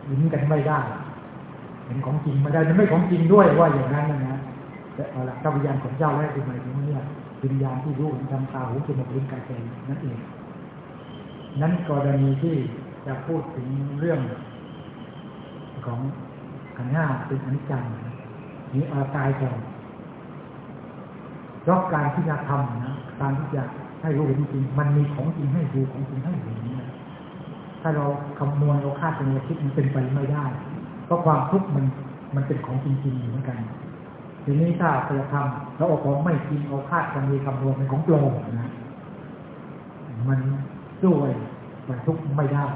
ยิ้มกันไม่ได้ เห็นของจริงไม่ได้มันไม่ของจริงด้วยว่าอย่างนั้นนะแต่เอาละถ้าวิญญาณของเจ้าแล้วคือหมายถึงเนี่ยวิญญาณที่รู้ทำตาหูจมูกลิ้นกายใจนั่นเอง นั้นกรณีที่จะพูดถึงเรื่องของขันห้าเป็นอนิจจังนี้อาตายก่อนเพราะการที่จะทำนะการที่จะให้รู้เห็นจริง มันมีของจริงให้ดูของจริงให้เห็นนะถ้าเราคำนวณเราคาดเป็นคิดมันเป็นไปไม่ได้ เพราะความทุกข์มันมันเป็นของจริงๆอยู่เหมือนกันทีนี้ถ้าเราทำเราเอาของไม่จริงเอาคาดกันมีคำนวณเป็นของปลอมนะมันด้วยมันทุกข์ไม่ได้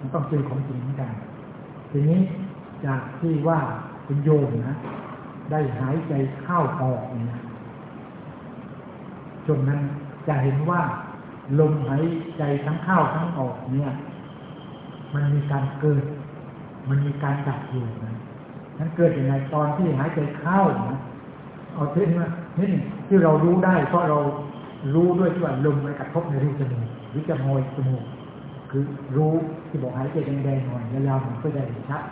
มันต้องเจอของจริงเหมือนกัน ทีนี้จากที่ว่าคุณโยมนะ ได้หายใจเข้าออกเนี่ยจนนั้นจะเห็นว่าลมหายใจทั้งเข้าทั้งออกเนี่ย มันมีการเกิด มันมีการดับอยู่นะนั้นเกิดยังไงตอนที่หายใจเข้านะเอาเท่นว่านี่ที่เรารู้ได้เพราะเรารู้ด้วยที่ว่าลมมันกระทบในรูจมูกหรือจะมอยจมูกคือรู้ที่บอกหายใจแดงๆหน่อยยาวๆมันก็จะชัด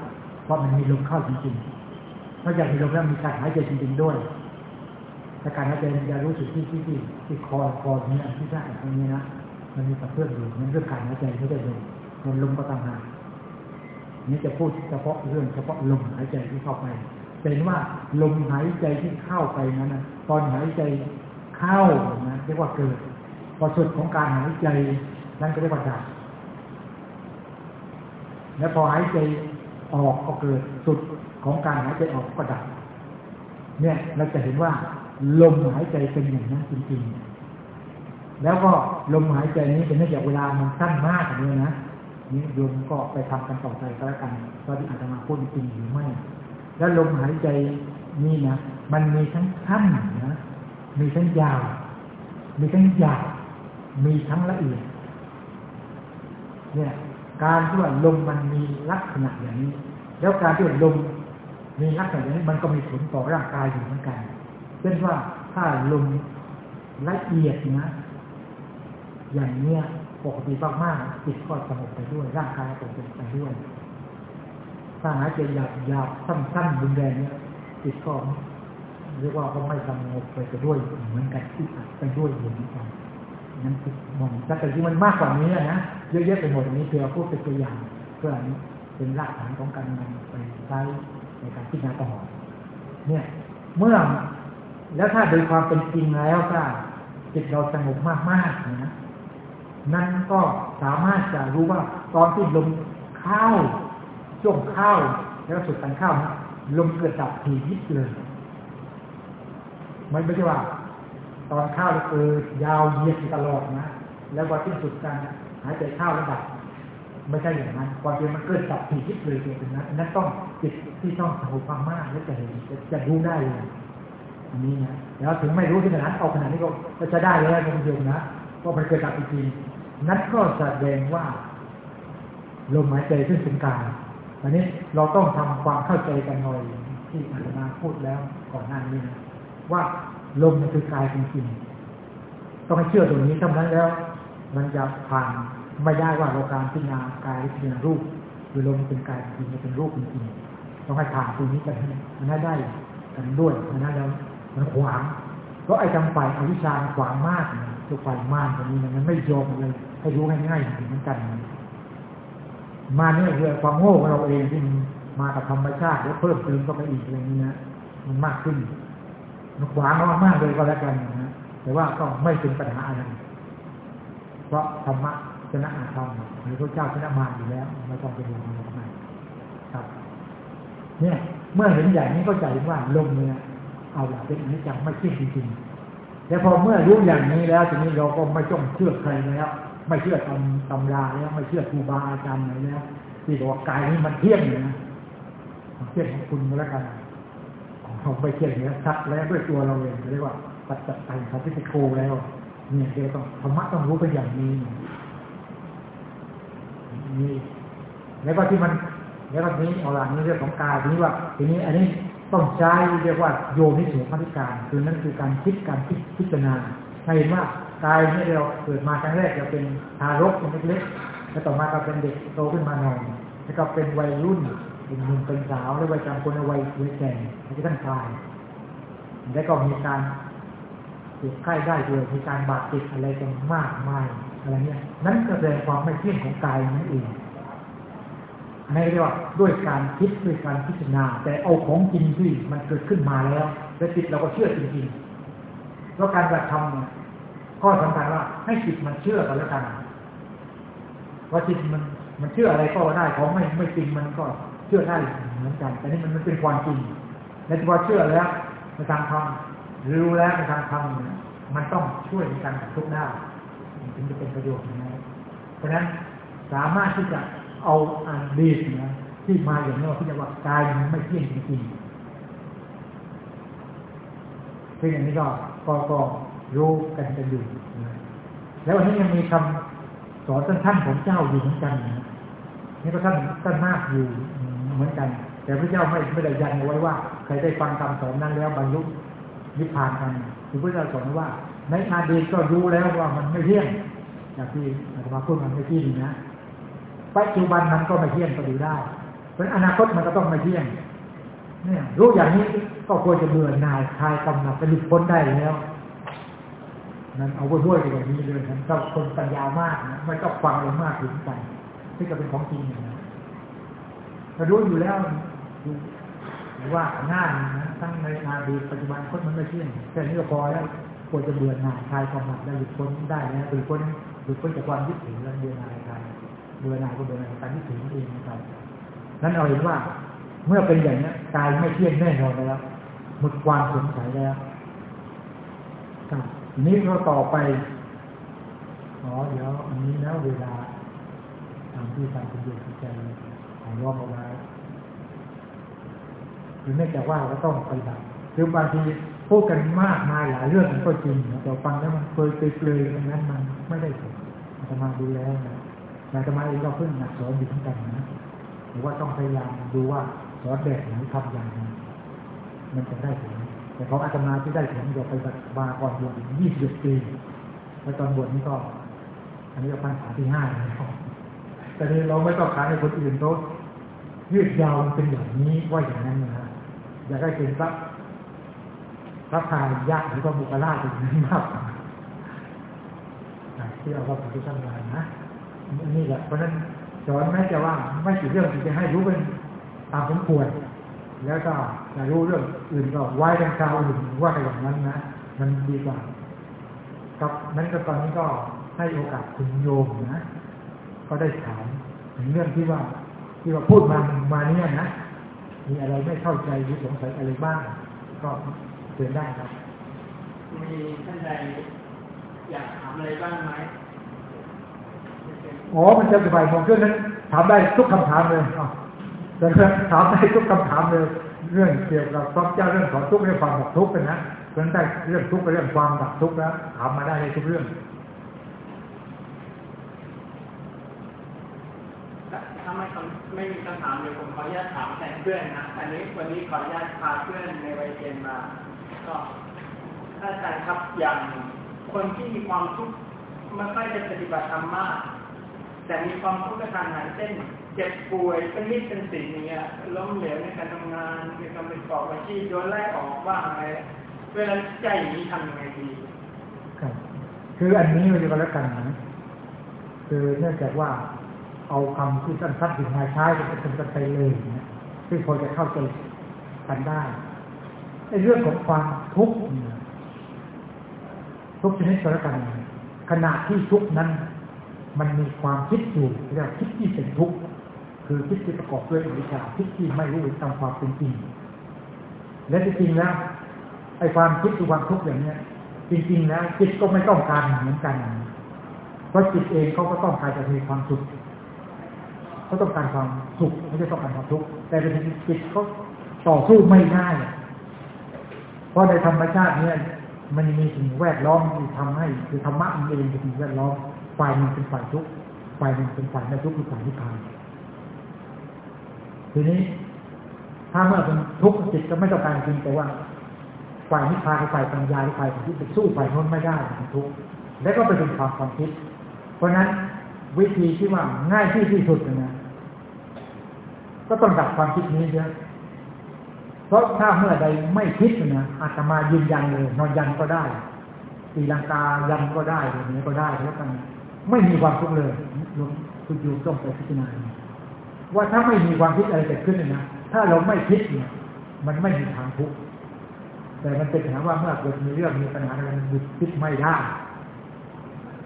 เพราะมันมีลมเข้าจริงๆนอกจากมีลมแล้วมีการหายใจจริงๆด้วยแต่การหายใจมันจะรู้สึกที่ที่ที่ที่คอคอนี้ที่ได้ตรงนี้นะมันมีกระเพื่อมอยู่มันเรื่องการหายใจไม่ได้ลมมันลมก็ต่างหาก นี่จะพูดเฉพาะเรื่องเฉพาะลมหายใจที่เข้าไปเป็นว่าลมหายใจที่เข้าไปนั้นนะตอนหายใจเข้านะเรียกว่าเกิด พอสุดของการหายใจนั่นก็เรียกว่าดับแล้วพอหายใจออกก็เกิดสุดของการหายใจออกก็ดับเนี่ยเราจะเห็นว่า ลมหายใจเป็นอย่างนั้นจริงๆ แล้วก็ลมหายใจนี้เป็นเนื่องจากเวลามันสั้นมากเลยนะ นี่โยมก็ไปทำกันต่อไปก็แล้วกันว่าที่อาจจะมาพูดจริงหรือไม่ แล้วลมหายใจนี่นะมันมีทั้งสั้นนะมีทั้งยาว มีทั้งหยาบมีทั้งละเอียดเนี่ย การที่ว่าลมมันมีลักษณะอย่างนี้ แล้วการที่ว่าลมมีลักษณะอย่างนี้มันก็มีผลต่อร่างกายอยู่เหมือนกันเช่นว่าถ้าลมละเอียดนะอย่างเนี้ย ปกติมากๆจิตก็สงบไปด้วย ร่างกายก็เป็นไปด้วย ถ้าหายใจหยาบหยาบสั้นๆรุนแรงเนี่ยจิตก็เรียกว่าก็ไม่สงบไปด้วยเหมือนกันที่ไปด้วยเหมือนกันนั้นคือมองแต่ที่มันมากกว่านี้นะเยอะๆไปหมดนี้เพื่อพูดเป็นตัวอย่างเพื่อเป็นรากฐานของการนำไปใช้ในการพิจารณาต่อเนี่ย เมื่อแล้วถ้าโดยความเป็นจริงแล้วถ้าจิตเราสงบมากๆนะ นั่นก็สามารถจะรู้ว่าตอนที่ลมเข้าช่วงเข้าแล้วสุดการเข้านะลมเกิดดับทียิบเลยไม่ไม่ใช่ว่า ตอนเข้าเออยาวเหยียดตลอดนะแล้วพอที่สุดการหายใจเข้าแล้วดับไม่ใช่อย่างนั้นความจริงมันเกิดดับทียิบเลยเองนะนั้นต้องจิตที่ต้องสงบมากแล้วจะเห็นจะรู้ได้เลยอันนี้นะแล้วถึงไม่รู้ที่ขนาดเอาขนาดนี้ก็จะได้แล้วคุณโยมนะว่ามันเกิดดับจริง นั่นก็แสดงว่าลมหายใจซึ่งเป็นกายอันนี้เราต้องทำความเข้าใจกันหน่อยที่อาจารย์พูดแล้วก่อนหน้านี้นะว่าลมมันคือกายจริงๆต้องให้เชื่อตรงนี้เท่านั้นแล้ว มันจะผ่านไม่ได้ว่าเราการพิจารณากายพิจารณารูปคือลมเป็นกายจริงเป็นรูปจริงๆต้องให้ผ่านตรงนี้กันให้มันได้กันด้วยมันนั้นแล้วมันขวางเพราะไอ้จำฝ่ายอวิชชาขวางมากนะ ตัวฝ่ายมานตรงนี้มันไม่ยอมเลยให้รู้ง่ายๆเหมือนกัน มาเนี่ยคือความโง่ของเราเองที่มากับธรรมชาติแล้วเพิ่มเติมก็ไปอีกอย่างนี้นะมันมากขึ้นมันขวางมากเลยก็แล้วกันนะแต่ว่าก็ไม่เป็นปัญหาอะไรเพราะธรรมะชนะอาธรรมหรือพระเจ้าชนะมารอยู่แล้วไม่ต้องไปดูมันทำไมครับ เนี่ย เมื่อเห็นอย่างนี้ก็ใจว่าลมเนี่ย เอาละเป็นอนิจจังไม่เที่ยงจริงๆ แต่พอเมื่อรู้อย่างนี้แล้วทีนี้เราก็ไม่ต้องเชื่อใครแล้วไม่เชื่อตำตำราแล้วไม่เชื่อครูบาอาจารย์ไหนแล้วที่บอกว่ากายนี้มันเที่ยงเลยนะเที่ยงของคุณแล้วกันของไม่เที่ยงเนี่ยชัดแล้วด้วยตัวเราเองเรียกว่าปัจจัยสัมพิโกแล้ว เนี่ยเดี๋ยวต้องธรรมะต้องรู้เป็นอย่างนี้นี่แล้วก็ที่มันแล้วก็นี้เอาละนี้เรื่องของกายทีนี้ว่าทีนี้อันนี้ ต้องใช้เรียกว่าโยนิสุพัธิการ คือนั่นคือการคิดการพิจารณาให้เห็นว่ากายนี่เราเกิดมาครั้งแรกจะเป็นทารกเล็กๆแล้วต่อมาก็เป็นเด็กโตขึ้นมาหน่อยแล้วก็เป็นวัยรุ่นเป็นหนุ่มเป็นสาวแล้ววัยกลางคนวัยวัยแก่แล้วก็ท่านตายแล้วก็มีการเจ็บไข้ได้ด้วยมีการบาดเจ็บอะไรกันมากมายอะไรเนี้ยนั้นก็แสดงความไม่เที่ยงของกายนั่นเอง ในเรียกว่าด้วยการคิดด้วยการพิจารณา แต่เอาของจริงที่มันเกิดขึ้นมาแล้ว และจิตเราก็เชื่อจริงๆแล้วการกระทำเนี่ยข้อสำคัญว่าให้จิตมันเชื่อกันแล้วกันว่าจิตมันมันเชื่ออะไรก็ได้ของไม่ไม่จริงมันก็เชื่อได้เหมือนกัน แต่นี่มันมันเป็นความจริงในที่ว่าเชื่อแล้วในทางทำรู้แล้วในทางทำมันต้องช่วยในการทุกข์ได้ถึงจะเป็นประโยชน์นะเพราะฉะนั้นสามารถที่จะ เอาอันดีนะที่มาอย่างนี้ที่จะว่ากายมันไม่เที่ยงจริงๆซึ่งอย่างนี้ก็ก็ก็รู้กันกันอยู่แล้ววันนี้ยังมีคำสอนท่านของเจ้าอยู่เหมือนกันนะนี่ก็ท่านท่านมากอยู่เหมือนกัน แต่พระเจ้าไม่ไม่ได้ยันเอาไว้ว่าใครได้ฟังคำสอนนั้นแล้วบรรลุนิพพานกันคือพระเจ้าสอนว่าในอดีตก็รู้แล้วว่ามันไม่เที่ยงอย่างที่อาตมาพูดมันไม่ที่นี่นะ ปัจจุบันมันก็ไม่เที่ยงก็ดูได้เพราะอนาคตมันก็ต้องม่เที่ยงเนี่ยรู้อย่างนี้ก็ควรจะเบื่อหน่ายคลายกำหนัดจะหลุดพ้นได้แล้วนั้นเอาไว้ด้วยอย่างนี้เลยนั้นก็คนปัญญามากนะไม่ต้องฟังเลยมากถึงกันที่จะเป็นของจริงนะถ้ารู้อยู่แล้วว่าหน้านะทั้งในอดีปัจจุบันคนมันไม่เที่ยงแค่นี้ก็พอแล้วควรจะเบื่อหน่ายคลายความหนักได้หยุดพ้นได้แล้วหยุดพ้นหยุดพ้นจากความยึดถือแล้วเบื่อหน่ายคลาย เบื่อหน่ายก็เบื่อหน่ายการยึดถือเองนะครับนั้นเราเห็นว่าเมื่อเป็นอย่างนี้กายไม่เที่ยงแน่นอนแล้วหมดความสงสัยแล้วครับนี้เราต่อไปอ๋อเดี๋ยวอันนี้นะเวลาตามที่ทางคุณโยมใจของรอบเอาไว้หรือไม่แต่ว่าเราต้องปฏิบัติคือบางทีพูดกันมากมายหลายเรื่องมันก็จริงแต่ฟังแล้วมันเคยเปลยๆนั้นมันไม่ได้ผลอาตมาดูแล้วนะ แต่อาตมาเองก็เพิ่งหัดสอนอยู่ทั้งกันนะหรือว่าต้องพยายามดูว่าสอนแบบไหนทำอย่างไรมันจะได้ผลแต่ของอาตมาที่ได้ผลเดี๋ยวไปมาก่อนบวชยี่สิบปีแล้วตอนบวชนี่ก็ อันนี้ก็พรรษาที่ห้าแล้วแต่นี้เราไม่ต้องขายให้คนอื่นเขายืดยาวเป็นอย่างนี้ว่าอย่างนั้นนะอยากได้เป็นพระพระพายยากหรือว่าบุคลาชอย่างนี้มากที่เอาว่าผมจะทำงานนะ นี่แหละเพราะนั้นสอนแม้จะว่าไม่กี่เรื่องที่จะให้รู้เป็นตามสมควร แล้วก็จะรู้เรื่องอื่นก็ไว้เป็นคราวอื่นว่าอย่างนั้นนะ มันดีกว่าครับนั้นก็ตอนนี้ก็ให้โอกาสคุณโยมนะ ก็ได้ถามถึงเรื่องที่ว่าที่ว่าพูดมามาเนี่ยนะ มีอะไรไม่เข้าใจหรือสงสัยอะไรบ้าง ก็เตือนได้ครับ มีท่านใดอยากถามอะไรบ้างไหม อ๋อมันจะสบายมองเรื่องนั้นถามได้ทุกคำถามเลยแต่ถามได้ทุกคำถามเลย เรื่องเกี่ยวกับพระเจ้าเรื่องสอนทุกเรื่องความดับทุกข์กันนะเรื่องได้เรื่องทุกข์เรื่องความดับทุกข์แล้วถามมาได้เลยทุกเรื่องถ้าไม่ไม่มีคำถามเดี๋ยวผมขออนุญาตถามแทนเพื่อนนะอันนี้วันนี้ขออนุญาตพาเพื่อนในวัยเรียนมาก็ถ้าอาจารย์ครับอย่างคนที่มีความทุกข์ไม่ค่อยจะปฏิบัติธรรมมาก แต่มีความทุกข์กระทานหันเช่นเจ็บป่วยเป็นนิดเป็นสิ่งอย่างเงี้ยล้มเหลวในการทำงานมีการเป็นกอบอาชีพโดนไล่ออกบ้างอะไรเวลาใจนี้ทำยังไงดีครับคืออันนี้มันจะก็แล้วกันนะคือเนื่องจากว่าเอาคำที่สั้นๆถึงมาใช้เป็นกันไปเลยนะซึ่งพอจะเข้าใจกันได้ในเรื่องของความทุกข์ทุกชนิดก็แล้วกันขณะที่ทุกข์นั้น มันมีความคิดอยู่เรียกว่าคิดที่เป็นทุกข์คือคิดที่ประกอบด้วยอวิชชาคิดที่ไม่รู้ตามความเป็นจริง และจริงๆแล้วไอ้ความคิดคือความทุกข์อย่างเนี้ย จริงๆแล้วจิตก็ไม่ต้องการเหมือนกันเพราะจิตเองเขาก็ต้องการจะมีความสุขเขาต้องการความสุขไม่ใช่ต้องการความทุกข์แต่เป็นจิตเขาต่อสู้ไม่ได้เพราะในธรรมชาติเนี่ยมันมีสิ่งแวดล้อมที่ทำให้คือธรรมะมันเองเป็นสิ่งแวดล้อม ฝ่ายหนึ่งเป็นฝ่ายทุกข์ฝ่ายหนึ่งเป็นฝ่ายไม่ทุกข์คือฝ่ายนิพพานทีนี้ ถ้าเมื่อเป็นทุกข์จิตก็ไม่ต้องการจริงแต่ว่าฝ่ายนิพพานฝ่ายปัญญาหรือฝ่ายที่ไปสู้ฝ่ายโน้นไม่ได้เป็นทุกข์และก็ไปเป็นความความคิด เพราะฉะนั้นวิธีที่ว่าง่ายที่ที่สุดนะก็ต้องดับความคิดนี้เยอะเพราะถ้าเมื่อใดไม่คิดนะอาตมายืนยันเลยนอนยันก็ได้ตีลังกายันก็ได้อย่างนี้ก็ได้แล้วกัน ไม่มีความทุกข์เลยคุณอยู่ต้องไปพิจารณาว่าถ้าไม่มีความคิดอะไรเกิดขึ้นนะถ้าเราไม่คิดเนี่ย มันไม่มีทางทุกข์แต่มันเป็นปัญหาว่าเมื่อเกิดมีเรื่องมีปัญหาอะไรมันหยุดคิดไม่ได้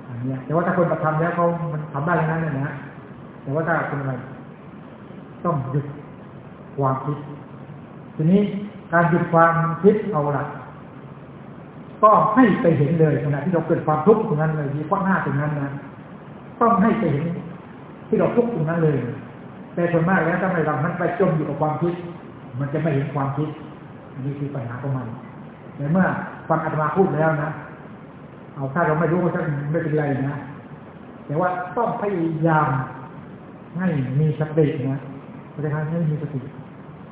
อันนี้แต่ว่าถ้าคนมาทำแล้วเขามันทำได้ทั้งนั้นนะแต่ว่าถ้าคนอะไรต้องหยุดความคิด ทีนี้การหยุดความคิดเอาละก็ให้ไปเห็นเลยขณะที่เราเกิดความทุกข์ตรงนั้นเลยมีข้อหน้าตรงนั้นนะ ต้องให้ไปเห็นที่เราทุกข์ตรงนั้นเลย แต่ส่วนมากแล้วถ้าไม่เรามันไปจมอยู่กับความคิด มันจะไม่เห็นความคิดนี่คือปัญหาของมันแต่เมื่อฟังอาตมาพูดแล้วนะ เอาถ้าเราไม่รู้ก็ไม่เป็นไรนะ แต่ว่าต้องพยายามให้มีสตินะประธานให้มีสติ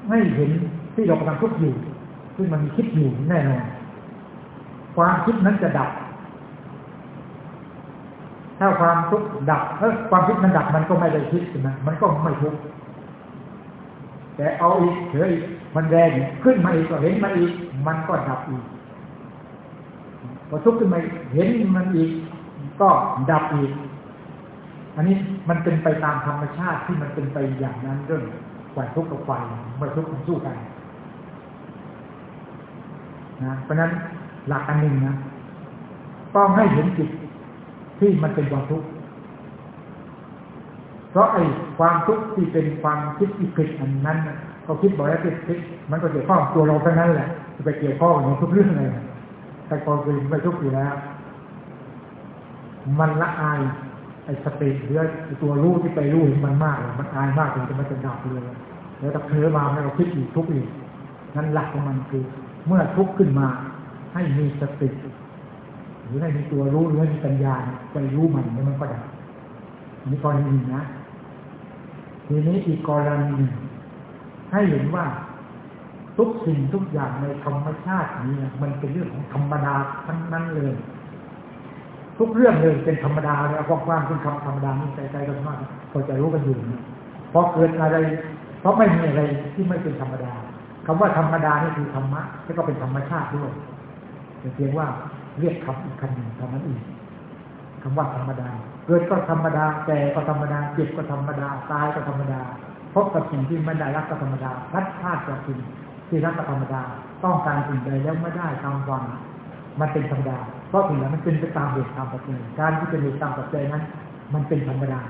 ให้เห็นที่เรากำลังทุกข์อยู่ซึ่งมันมีคิดอยู่แน่นอนความคิดนั้นจะดับ ถ้าความทุกข์ดับเออความคิดมันดับมันก็ไม่ได้คิดนะมันก็ไม่ทุกข์แต่เอาอีกเฉยมันแรงขึ้นมาอีกก็เห็นมาอีก มันก็ดับอีกพอทุกข์ขึ้นมาเห็นมันอีก ก็ดับอีก อันนี้มันเป็นไปตามธรรมชาติที่มันเป็นไปอย่างนั้นเรื่องฝ่ายทุกข์กับฝ่ายไม่ทุกข์มันสู้กันนะเพราะนั้นหลักอันหนึ่งนะต้องให้เห็นจิต ที่มันเป็นความทุกข์เพราะไอ้ความทุกข์ที่เป็นความคิดที่ผิดอันนั้นเขาคิดบ่อยแล้วคิดคิดมันก็เกี่ยวข้องตัวเราทั้งนั้นแหละจะไปเกี่ยวข้องในทุกเรื่องเลยแต่ความเป็นไม่ทุกข์อยู่แล้ว มันละอายไอ้สติหรือตัวรู้ที่ไปรู้เห็นมันมากมันอายมากเลยจะมันจะดับเลยแล้วถ้าเผลอมาแล้วเราคิดอีกทุกข์อีกนั่นหลักของมันคือ เมื่อทุกข์ขึ้นมาให้มีสติ หรือให้มีตัวรู้หรือให้มีปัญญาไปรู้มันแล้วมันก็ดับนี่กรณีหนึ่งนะทีนี้อีกกรณีหนึ่งให้เห็นว่าทุกสิ่งทุกอย่างในธรรมชาตินี้มันเป็นเรื่องของธรรมดาทั้งนั้นเลย ทุกเรื่องเลยเป็นธรรมดาเลยกว้างๆเป็นคำธรรมดานี่ใจๆกันมากก็จะรู้กันอยู่เพราะเกิดอะไร เพราะไม่มีอะไรที่ไม่เป็นธรรมดาคำว่าธรรมดานี่คือธรรมะแล้วก็เป็นธรรมชาติด้วยแต่เพียงว่า เรียกคำอีกคำหนึ่งเท่านั้นเองคคำว่าธรรมดา เกิดก็ธรรมดาแก่ก็ธรรมดาเจ็บก็ธรรมดาตายก็ธรรมดาพบกับสิ่งที่ไม่ได้รักก็ธรรมดาพัดพลาดจากสิ่งที่รักก็ธรรมดา ต้องการสิ่งใดแล้วไม่ได้ตามวามมันเป็นธรรมดา เพราะสิ่งนั้นมันเป็นไปตามเหตุตามปัจจัยการที่เป็นเหตุตามปัจจัยนั้น มันเป็นธรรมดา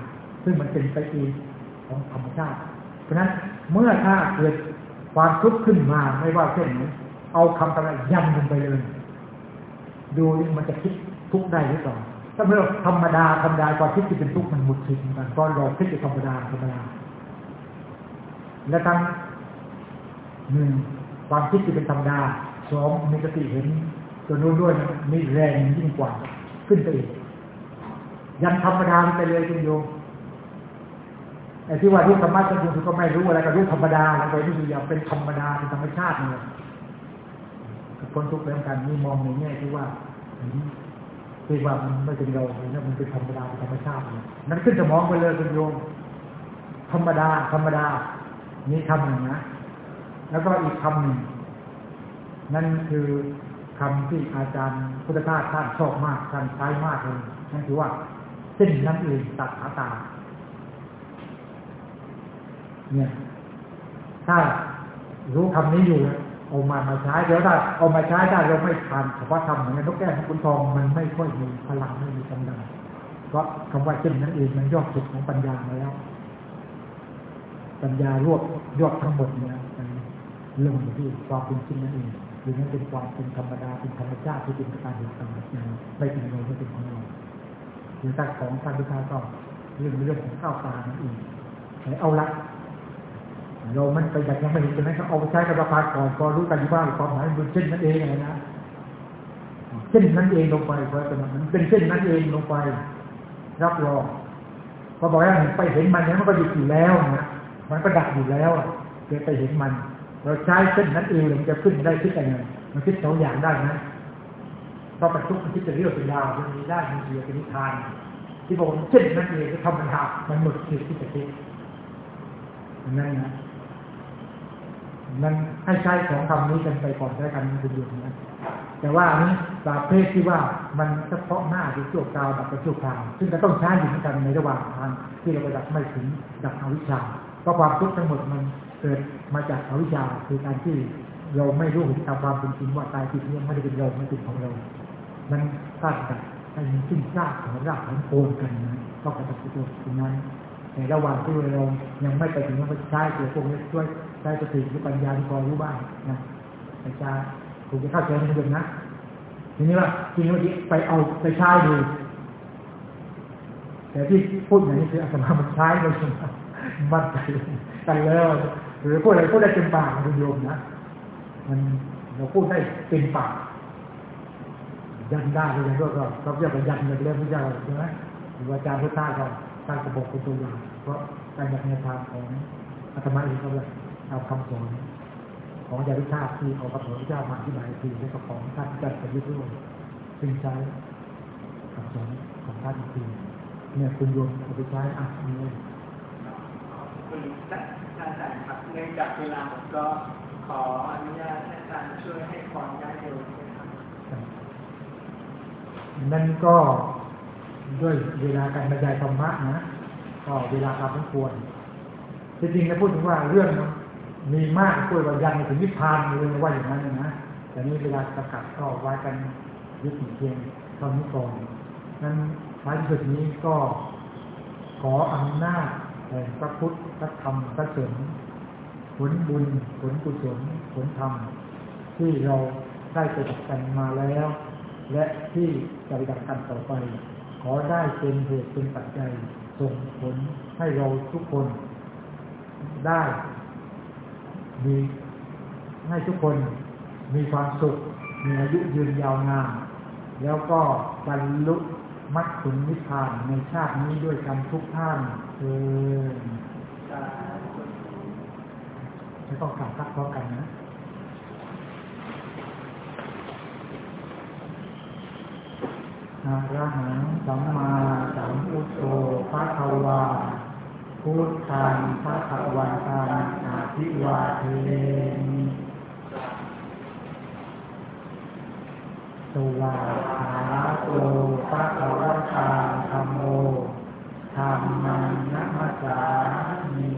ซึ่งมันเป็นไปเองของธรรมชาติเพราะนั้นเมื่อถ้าเกิดความทุกข์ขึ้นมาไม่ว่าเช่นไหนเอาคำอะไรยันลงไปเลย ดูมันจะคิดทุกได้หรือเปล่าถ้าเมื่อธรรมดาธรรมดาความคิดที่เป็นทุกข์มันหมดสิทธิ์กันเพราะเราคิดจะธรรมดาธรรมดาและทั้งหนึ่งความคิดที่เป็นธรรมดาสองมีสติเห็นตัวนู้นด้วยมีแรงยิ่งกว่าขึ้นไปอีกยันธรรมดาไปเลยคุณโยมไอ้ที่ว่ารู้ธรรมะจะดูก็ไม่รู้อะไรก็รู้ธรรมดาลงไปนี่คือย่าเป็นธรรมดาเป็นธรรมชาติเลย คนทุกข์เรื่การนี้มองในแง่ที่ว่าที่ว่ามันไม่เป็นเราเนี่ยมันเป็นธรรมดาธรรมชาตินั่นขึ้นสมองไปเลยคุณโยม ธรรมดา ธรรมดา นี่คำหนึ่งนะ แล้วก็อีกคำหนึ่งนั่นคือคำที่อาจารย์พุทธทาสท่านชอบมากท่านใช้มากเลยนั่นคือว่าเส้นนั้นเองตัดขาตา เนี่ย ถ้ารู้คำนี้อยู่ เอามามาใช้เดี๋ยวถ้าเอามาใช้ได้เราไม่ทานเฉพาะทำเหมือนนกแก้วคุณทองมันไม่ค่อยมีพลังไม่มีกำลังเพราะคำว่าเช่นนั้นเองมันยอดสุดของปัญญามาแล้ว ปัญญารวบยอดทั้งหมดเนี่ยมันเรื่องที่ความเป็นจริงนั่นเองหรือนั่นเป็นความเป็นธรรมดาเป็นธรรมชาติที่เป็นการเหตุการณ์ไม่เป็นเราไม่เป็นของเราหรือถ้าของการพิพากก็เรื่องเรื่องของข้าวปลานั่นเองเอาละ เรามันไปอยากยังไม่เห็นตรงนั้นก็เอาไปใช้กับราคาก่อนพอรู้กันว่บ้าความหมายมันเช่นนั้นเองนะเช่นนั้นเองลงไปเพราะมันเป็นเช่นนั้นเองลงไป รับรองพอบอกว่าไปเห็นมันเนี่ยมันก็หยุดอยู่แล้วนะมันก็ดับอยู่แล้วเกิดไปเห็นมัน เราใช้เช่นนั้นเองมันจะขึ้นได้คิดอะไรมันคิดสองอย่างได้นะเพราะประทุกมันคิดจะเรียกเป็นยาวมันมีได้มีเดียวเป็นนิทาน ที่บอกเช่นนั้นเองก็ทำมันหักมันหมดสิทธิ์ที่จะคิดนั่นนะ มันให้ใช้สองคำนี้กันไปก่อนใช้กันมันเป็นอยู่นะแต่ว่าอันนี้ปราเภทที่ว่ามันเฉพาะหน้าที่ชั่วคราวดับไปชั่วคราวซึ่งจะต้องใช้อยู่เหมือนกันในระหว่างทางที่เราไปดับไม่ถึงดับอวิชชาเพราะความทุกข์ทั้งหมดมันเกิดมาจากอวิชชาคือการที่เราไม่รู้ถึงตามความเป็นจริงว่าตายจิตนี้ไม่ได้เป็นเราไม่เป็นของเรา มันสร้างดับให้มันสิ้นซากของรากของโคนกันนะต้องกระตับตัวตรงนั้นในระหว่างที่เรายังไม่ไปถึงนั้นใช้ตัวพวกนี้ช่วย ช้สติหรือปัญญาที่พอรู้บ้างนะอาจารย์ผมจะเข้าใจในเรื่องนะทีนี้ว่าทีนี้ว่าไปเอาไปใช้ดูแต่ที่พูดอย่างนี้คืออาตมามันใช้โดยสมมั่นใจกันแล้วหรือพูดอะไรพูดได้เต็มปากคุณโยมนะมันเราพูดได้เต็มปากยันได้เลยก็ก็ก็เรียกว่ายันเลยเรื่องพระเจ้าใช่ไหมหรืออาจารย์พุทธาก็ตั้งกระบอกเป็นตัวอย่างเพราะการยันในทางของอาตมาเองก็เลย เอาคำสอนของยาวิชาที่เอาพระพุทธเจ้ามาที่หลายทีและก็ของท่านจัดประยุทธ์ด้วยซึ่งใช้คำสอนของท่านทีเนี่ยคุณโยมเอาไปใช้อะนี่คุณอาจารย์ครับเนื่องจากเวลาผมก็ขออนุญาตอาจารย์ช่วยให้ความได้เร็วนะครับนั่นก็ด้วยเวลาการบรรยายธรรมะนะก็เวลาตามสมควรจริงๆจะพูดถึงว่าเรื่อง มีมากพูดว่ายันถึงนิพพานเลยว่าอย่างนั้นนะแต่นี้เวลาประกาศก็ไว้กันยึดติเพียงเท่านี้ก่อนนั้นท้ายสุดนี้ก็ขออำนาจแห่งพระพุทธพระธรรมพระสงฆ์ผลบุญผลกุศลผลธรรม ที่เราได้ปฏิบัติกันมาแล้ว และที่จะปฏิบัติกันต่อไป ขอได้เป็นเหตุเป็นปัจจัยส่งผลให้เราทุกคนได้ มีให้ทุกคนมีความสุข มีอายุยืนยาวนาน แล้วก็บรรลุมรรคผลนิพพานในชาตินี้ด้วยกันทุกท่านเออไม่ต้องกล่าวทักพร้อมกันนะอะระหังสัมมาสัมพุทโธพระภาวา พุทธังพระขวันตังอาภิวาเทมิสวาขาโตพระคะวะตาธัมโมธรรมังนัมสามิ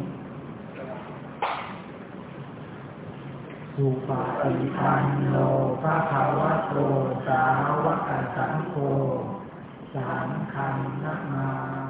สุปฏิปันโนพระคะวะโตสาวกสังโฆสังฆังนามา